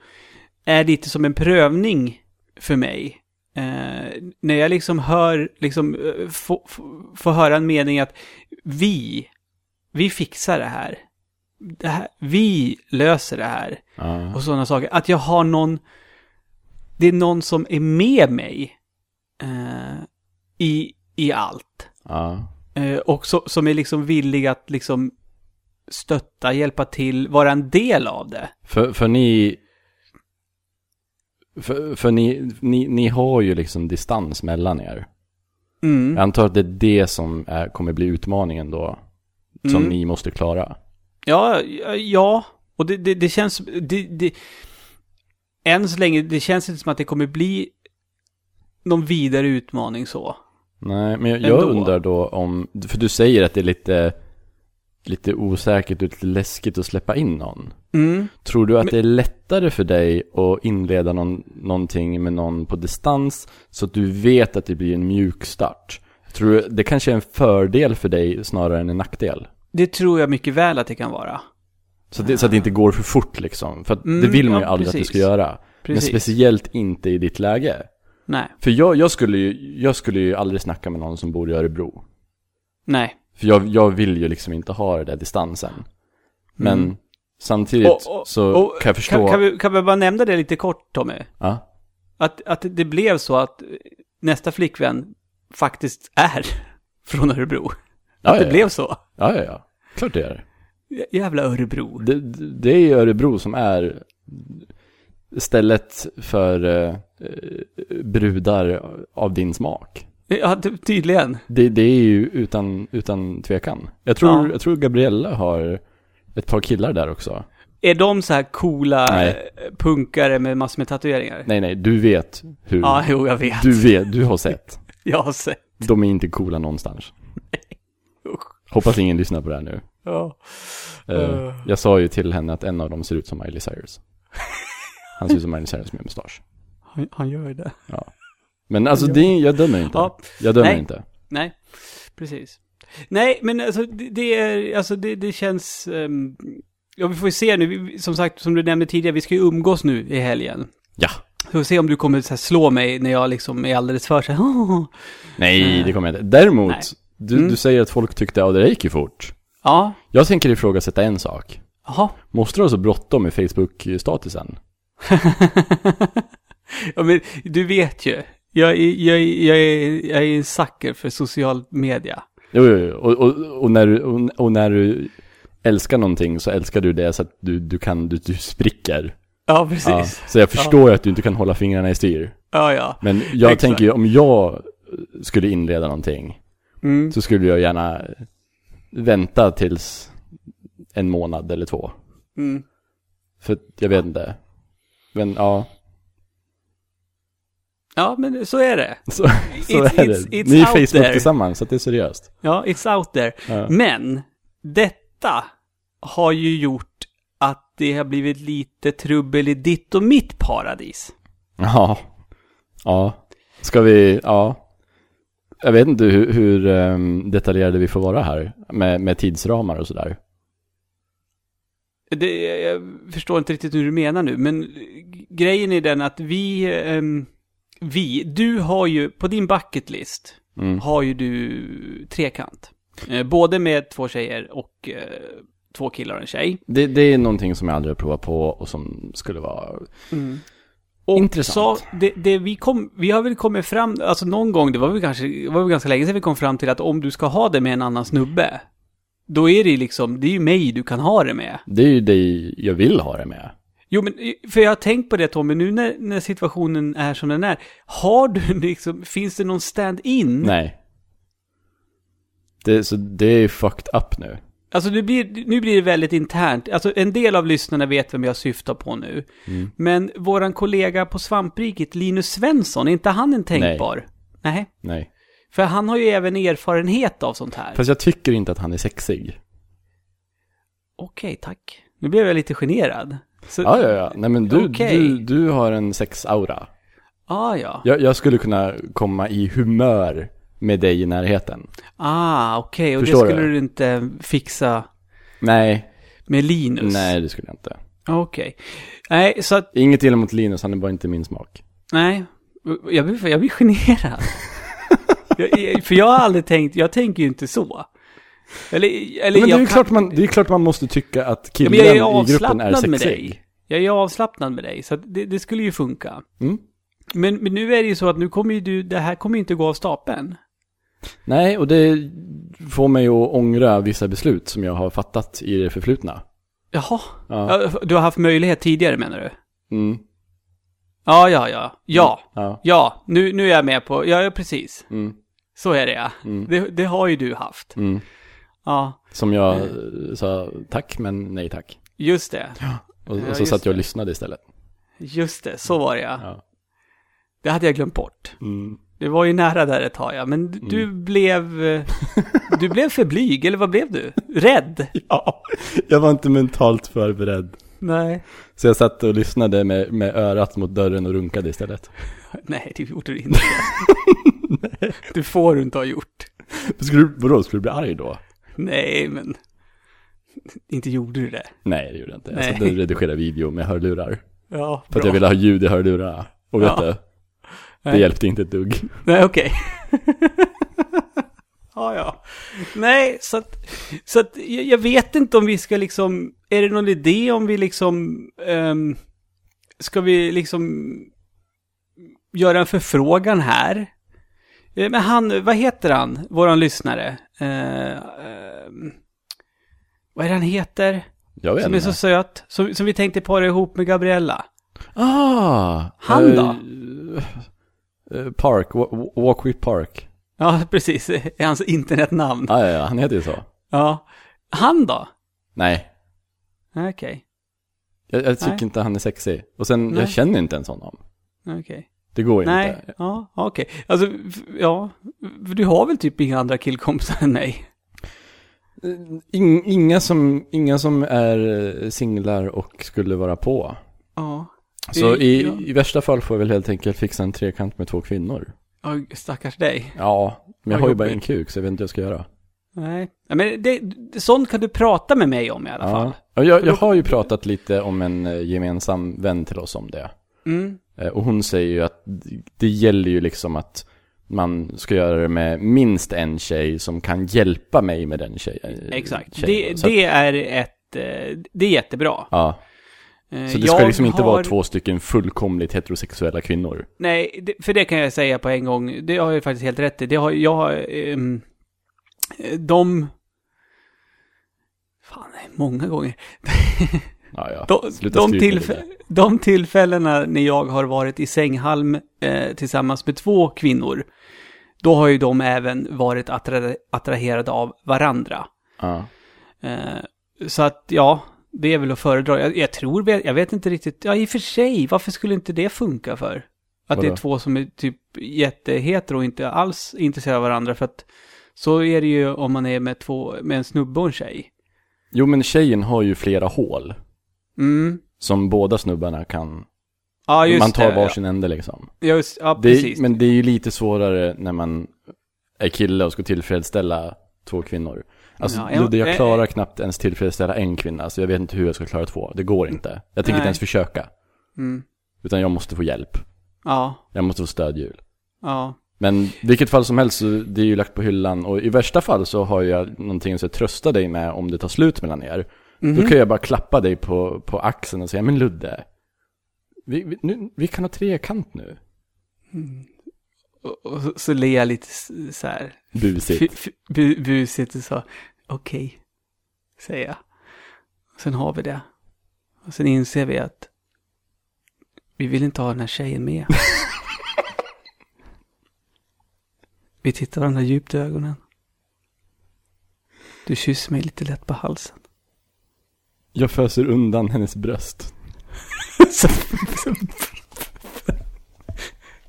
Är lite som en prövning för mig. Eh, när jag liksom hör, liksom, eh, få- få- får höra en mening att vi, vi fixar det här. Det här. Vi löser det här ja. och sådana saker. Att jag har någon, det är någon som är med mig eh, i, i allt. ja. Eh, och så, som är liksom villig att liksom stötta, hjälpa till, vara en del av det. För, för ni... För, för ni, ni, ni har ju liksom distans mellan er. Mm. Jag antar att det är det som är, kommer bli utmaningen då. Som Mm. ni måste klara. Ja, ja. Och det, det, det känns... Det, det, än så länge, det känns inte som att det kommer bli någon vidare utmaning så. Nej, men jag, jag undrar då om, för du säger att det är lite, lite osäkert och lite läskigt att släppa in någon. Mm. Tror du att det är lättare för dig att inleda någon, någonting med någon på distans så att du vet att det blir en mjuk start? Tror du det kanske är en fördel för dig snarare än en nackdel? Det tror jag mycket väl att det kan vara. Så att det, så att det inte går för fort liksom. För att det Mm, vill man ju ja, aldrig att det precis. ska göra. Precis. Men speciellt inte i ditt läge. Nej. För jag, jag, skulle ju, jag skulle ju aldrig snacka med någon som bor i Örebro. Nej. För jag, jag vill ju liksom inte ha det där distansen. Men Mm. samtidigt Och- och- så Och kan jag förstå... Kan, kan, vi, kan vi bara nämna det lite kort, Tommy? Ja. Att, att det blev så att nästa flickvän faktiskt är från Örebro. Att det blev så. Ja, ja, ja. Klart det är. J- Jävla Örebro. Det, det är ju Örebro som är stället för eh, eh, brudar av din smak. Ja, ty- tydligen. Det, det är ju utan, utan tvekan. Jag tror, Ja. jag tror Gabriella har ett par killar där också. Är de så här coola Nej. eh, punkare med massor med tatueringar? Nej, nej, du vet hur. Ja, jo, jag vet. Du vet, du har sett. Jag har sett. De är inte coola någonstans. Usch. Hoppas ingen lyssnar på det här nu. Ja. Eh, Uh. Jag sa ju till henne att en av dem ser ut som Miley Cyrus. Han ser ut som Miley Cyrus med mustasch. Han, han gör ju det. Men alltså, det, jag dömer inte. Ja. Jag dömer Nej. inte. Nej, precis. Nej, men alltså det, det är, alltså det, det känns... ehm, ja, vi får ju se nu. Som sagt, som du nämnde tidigare, vi ska ju umgås nu i helgen. Ja. Så vi se om du kommer så slå mig när jag liksom är alldeles för så här. Nej, Nej. det kommer jag inte. Däremot, Nej. Du, Mm. du säger att folk tyckte, ja det gick ju fort. Ja, Jag tänker ifrågasätta en sak. jaha. Måste du ha så bråttom med Facebook-statusen? ja, men du vet ju. Jag, är- jag, jag, är, jag är en sucker för social media. Jo, jo, jo. Och, och, och, när du, och, och när du älskar någonting så älskar du det så att du, du kan, du, du spricker. Ja, precis. Ja. Ja, Så jag förstår ju att du inte kan hålla fingrarna i styr. ja. Men jag Exakt. tänker ju, om jag skulle inleda någonting Mm. så skulle jag gärna vänta tills en månad eller två. Mm. För jag vet inte. Men ja, Ja, men så är det. så, så It's- är det. it's- it's Ni är Facebook there. tillsammans, så det är seriöst. Ja, it's out there. Ja. Men detta har ju gjort att det har blivit lite trubbel i ditt och mitt paradis. Ja. Ja. Ska vi, ja. Jag vet inte hur, hur ehm, detaljerade vi får vara här. Med, med tidsramar och sådär. Det, jag förstår inte riktigt hur du menar nu, men grejen är den att vi, ehm, vi, du har ju, på din bucket list, Mm. har ju du trekant. Eh, både med två tjejer och eh, två killar och en tjej. Det, det är någonting som jag aldrig har provat på och som skulle vara Och Intressant. Så det, det vi, kom, vi har väl kommit fram, alltså någon gång, det var väl kanske, var väl ganska länge sedan vi kom fram till att om du ska ha det med en annan snubbe, då är det ju liksom, det är ju mig du kan ha det med. Det är ju det jag vill ha det med. Jo men, för jag har tänkt på det Tommy, nu när, när situationen är som den är, har du liksom, finns det någon stand-in? Nej. Det, så det är fucked up nu. Alltså nu blir, nu blir det väldigt internt. Alltså en del av lyssnarna vet vem jag syftar på nu. Mm. Men våran kollega på Svampriket, Linus Svensson, är inte han en tänkbar? Nej. Nej. För han har ju även erfarenhet av sånt här. Fast jag tycker inte att han är sexig. Okej, tack. Nu blev jag lite generad. Så, Ja, ja, ja. Nej men du, Okej. du, du har en sexaura. Ah, ja. Jag, jag skulle kunna komma i humör med dig i närheten. Ah, okej. Och Förstår det skulle du? du inte fixa Nej, med Linus? nej det skulle jag inte. Okej. Nej, så att, Inget illa mot Linus, han är bara inte min smak. nej. Jag blir, jag blir generad. jag, för jag har aldrig tänkt, jag tänker ju inte så. Eller, eller Men det är ju kan- klart man, det är klart man måste tycka att Ja, killen är i gruppen är avslappnad med sexig. dig. Jag är avslappnad med dig, så det, det skulle ju funka. Mm. Men, men nu är det ju så att nu kommer ju du, det här kommer ju inte gå av stapeln. Nej, och det får mig att ångra vissa beslut som jag har fattat i det förflutna. Jaha. Ja. Ja, Du har haft möjlighet tidigare menar du? Mm. Ja, ja, ja. Ja. Ja. Ja, nu, nu är jag med på, ja, ja precis. Mm. Så är det ja. Mm. Det, det har ju du haft. Mm. Ja, Som jag eh, sa tack men nej tack. just det. Och, Ja, och så just satt jag och lyssnade istället. Just det, så var det ja. Ja. Det hade jag glömt bort. Mm. Det var ju nära där ett tag ja, men du blev... eh, Du blev för blyg, eller vad blev du? Rädd? ja, jag var inte mentalt förberedd. Nej. Så jag satt och lyssnade med, med örat mot dörren och runkade istället. Nej, det gjorde du inte. Det får du inte ha gjort. Skulle du, vadå, skulle du bli arg då? Nej, men... Inte gjorde du det. Nej, det gjorde jag inte. Jag Nej. satt och redigerade video med hörlurar. Ja, För att jag ville ha ljud i hörlurarna. Och vet Ja. du, det hjälpte inte ett dugg. Nej, okej. ja, ja. Nej, så att, så att jag, vet inte om vi ska liksom, är det någon idé om vi liksom, ehm, ska vi liksom göra en förfrågan här? Eh, Men han, vad heter han, våran lyssnare? Eh, ehm, vad är det han heter? Jag vet Som är inte. så söt. Som, som vi tänkte para ihop med Gabriella. Ah! Han då? eh, Park, Wa- Walk with Park. Ja, precis. är hans internetnamn. Ah, ja, ja, han heter ju så. Ja. Han då? Nej, Okej. jag, jag tycker Nej. inte han är sexig. Och sen, Nej. jag känner inte ens honom. Okej. Det går Nej, inte. ja, okej. Alltså, f- ja. För Du har väl typ inga andra killkompisar än mig? In, inga, som, inga som är eh, singlar och skulle vara på. Ja. Så i, ja. i värsta fall får jag väl helt enkelt fixa en trekant med två kvinnor. Ja, stackars dig. Ja, men jag har ju bara en kuk så jag vet inte vad jag ska göra. Nej. Ja, men det, sånt kan du prata med mig om i alla fall. Ja. Ja, jag, jag har ju pratat lite om en eh, gemensam vän till oss om det. Mm. Eh, Och hon säger ju att det gäller ju liksom att man ska göra det med minst en tjej som kan hjälpa mig med den tjejen. Exakt. tjejen. Det, det är ett... eh, Det är jättebra. Ja, så det ska jag liksom inte har- vara två stycken fullkomligt heterosexuella kvinnor. Nej, det, för det kan jag säga på en gång. Det har jag faktiskt helt rätt i. Det har jag... har, ehm, de... Fan, många gånger. Ja, ja. De, de, lite. de tillfällena när jag har varit i sänghalm eh, tillsammans med två kvinnor, då har ju de även varit attra- attraherade av varandra. Ja. Eh, så att ja, det är väl att föredra. Jag, jag tror, jag vet inte riktigt, ja i och för sig, varför skulle inte det funka för? Att det är Vadå? två som är typ jätteheter och inte alls intresserade av varandra. För att så är det ju om man är med, två, med en snubbe och en tjej. Jo, men tjejen har ju flera hål. Mm. Som båda snubbarna kan. Ja, just man tar det. varsin ände liksom. Ja, just, ja Det precis. men det är ju lite svårare när man är kille och ska tillfredsställa två kvinnor. Alltså, Ja, jag- jag eh, klarar knappt ens tillfredsställa en kvinna, så jag vet inte hur jag ska klara två. Det går inte. Jag tänker inte ens försöka. Mm. Utan jag måste få hjälp. Ja, Jag måste få stödhjul. ja. Men vilket fall som helst så det är ju lagt på hyllan och i värsta fall så har jag någonting att trösta dig med om det tar slut mellan er. Mhm. Då kan jag bara klappa dig på, på axeln och säga men Ludde, vi, vi, nu, vi kan ha trekant nu. Och, och så, ler jag lite så här. Busigt. bu, busigt och så, okej, säger jag. Sen har vi det. Och sen inser vi att vi vill inte ha den här tjejen med. vi tittar varandra djupt i ögonen. Du kysser mig lite lätt på halsen. Jag föser undan hennes bröst.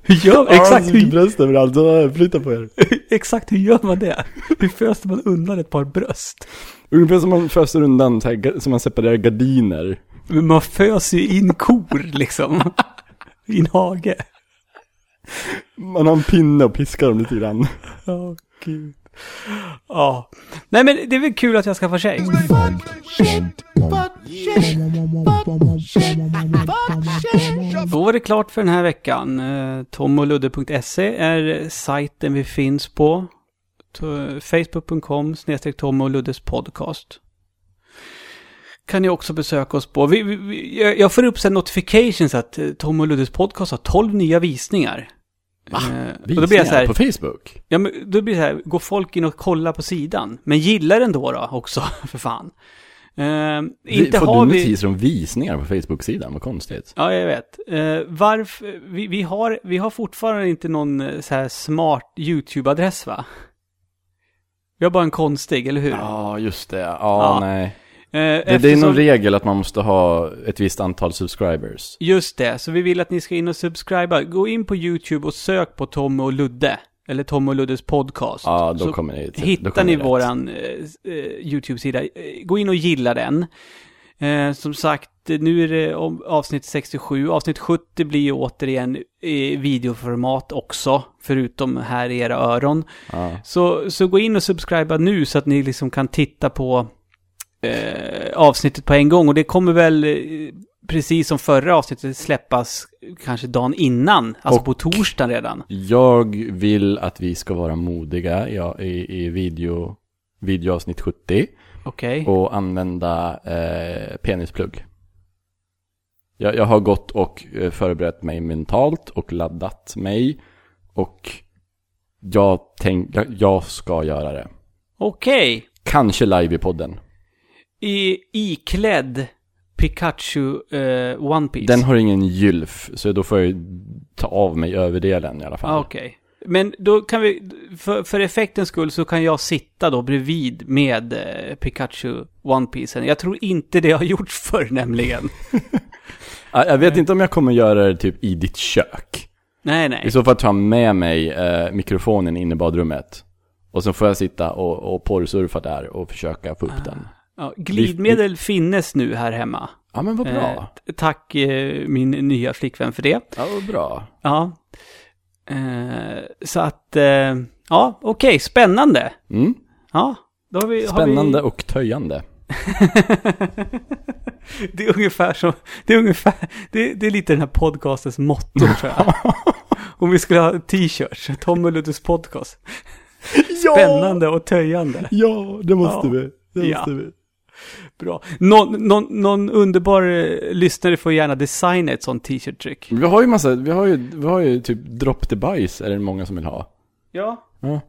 Hur gör exakt, hur, bröst överallt, så flytta på er. exakt hur gör man det? Hur föser man undan ett par bröst? Ungefär som man föser undan, så här, som man separerar gardiner. Men man föser ju in kor liksom. I en hage. Man har en pinne och piskar dem lite grann. Ja, gud. Ja. Nej men det är väl kul att jag skaffar tjej. Då var det klart för den här veckan. Eh, tomoludde.se är sajten vi finns på. Facebook.com snedstreck Tom och Luddes podcast. Kan ni också besöka oss på. Vi, vi, jag får upp sen notifications att eh, Tom och Luddes podcast har 12 nya visningar. Va? Eh, då blir jag så här, på Facebook? Ja, men då blir det så här, går folk in och kollar på sidan? Men gillar den då då också, för fan? Vi, inte får har du vi... notiser om visningar på Facebook-sidan? Vad konstigt. Ja, jag vet. Eh, varför... Vi, vi, har, vi har fortfarande inte någon så här smart YouTube-adress, va? Vi har bara en konstig, eller hur? Ja, just det. Ja, Ja. nej. Eh, Det, är eftersom- någon regel att man måste ha ett visst antal subscribers. Just det, så vi vill att ni ska in och subscriba. Gå in på YouTube och sök på Tom och Ludde. Eller Tom och Luddes podcast. Ja, då så kommer ni... då hittar kommer ni rätt. våran eh, eh, YouTube-sida. Eh, Gå in och gilla den. Eh, som sagt, nu är det avsnitt 67. Avsnitt 70 blir ju återigen i videoformat också. Förutom här i era öron. Ja. Så, så gå in och subscriba nu så att ni liksom kan titta på eh, avsnittet på en gång. Och det kommer väl, eh, precis som förra avsnittet, släppas kanske dagen innan. Alltså Och- på torsdagen redan. Jag vill att vi ska vara modiga i, i, i video, videoavsnitt 70 Okej. och använda eh, penisplugg. Jag, jag har gått och eh, förberett mig mentalt och laddat mig och jag, tänk, jag, jag ska göra det. Okej. Kanske live i podden. I, iklädd Pikachu eh, One Piece. Den har ingen gylf, så då får jag ju ta av mig överdelen i alla fall. Ah, Okej. Men då kan vi, för, för effektens skull så kan jag sitta då bredvid med eh, Pikachu One Piece. Jag tror inte det har gjorts förr nämligen. Ja, Jag vet inte om jag kommer göra det typ i ditt kök. nej, nej. I så fall tar jag med mig eh, mikrofonen in i badrummet. Och så får jag sitta och, och porrsurfa där och försöka få upp den. Ja, glidmedel finnes nu här hemma. Ja men vad bra. Eh, tack eh, min nya flickvän för det. Ja vad bra. Ja. Eh, så att, eh, ja, okej, spännande. Mm. Ja, då har vi... Spännande Har vi... och töjande. det är ungefär som, det är ungefär, det, det är lite den här podcastens motto tror jag. Om vi skulle ha t-shirts, Tom och Luddes podcast. Spännande och töjande. Ja, det måste vi. Det Ja. måste vi. Bra. Någon, någon, någon underbar eh, lyssnare får gärna designa ett sånt t-shirt-tryck. Vi har ju massa, vi har ju, vi har ju typ drop the bajs är det många som vill ha. Ja. Ja.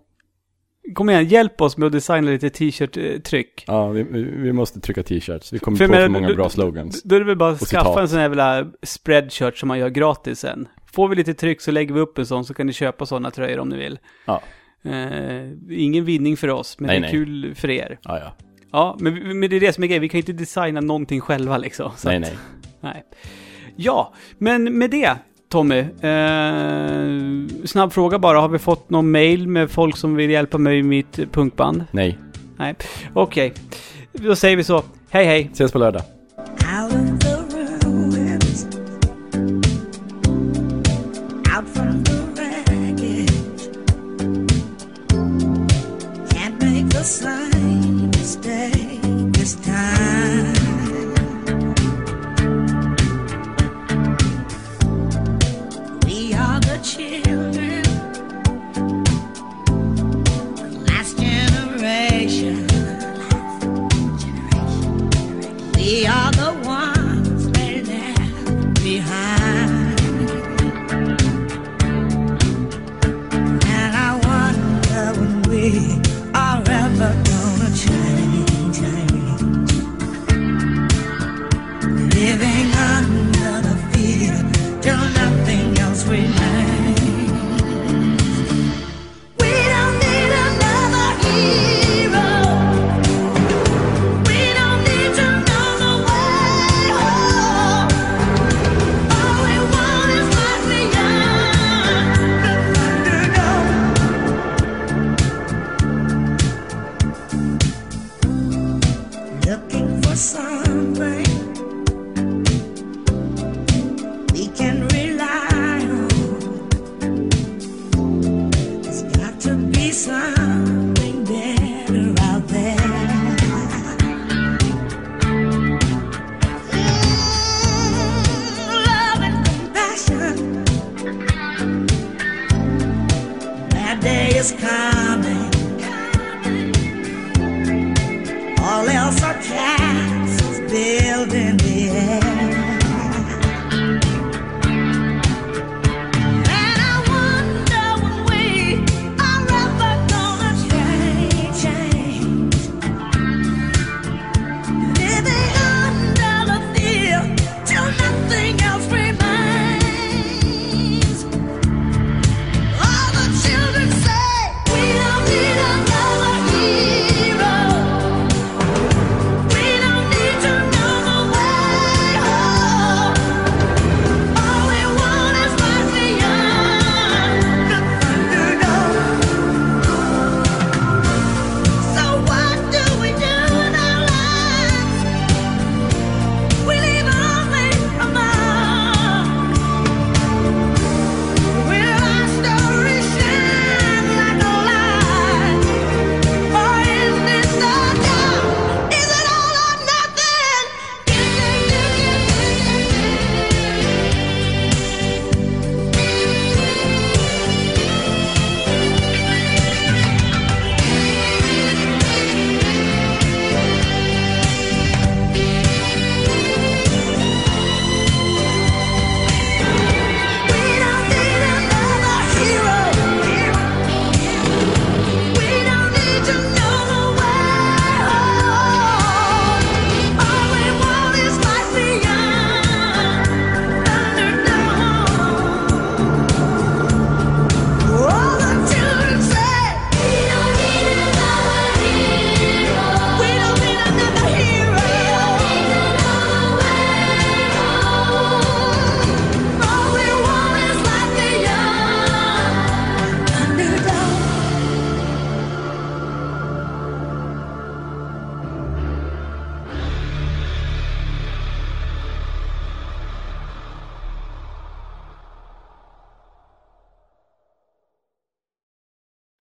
Kom igen, hjälp oss med att designa lite t-shirt-tryck. Ja, vi, vi måste trycka t-shirts. Vi kommer För på jag för många du- bra slogans. Då är det väl bara att skaffa citat. en sån här jävla spreadshirt som man gör gratis sen. Får vi lite tryck så lägger vi upp en sån så kan ni köpa sådana tröjor om ni vill. Ja. Eh, ingen vinning för oss, men Nej, det är nej. kul för er. Ja, ja. Ja, men, vi- men det är det som är grejen. Vi kan inte designa någonting själva liksom. Så Nej, att- nej. nej. Ja, men med det Tommy. Eh, snabb fråga bara. Har vi fått någon mail med folk som vill hjälpa mig med mitt punkband? Nej. Nej. Okej. Då säger vi så. Hej hej. Ses på lördag. out of the ruins, out from the wreckage. Can't make the same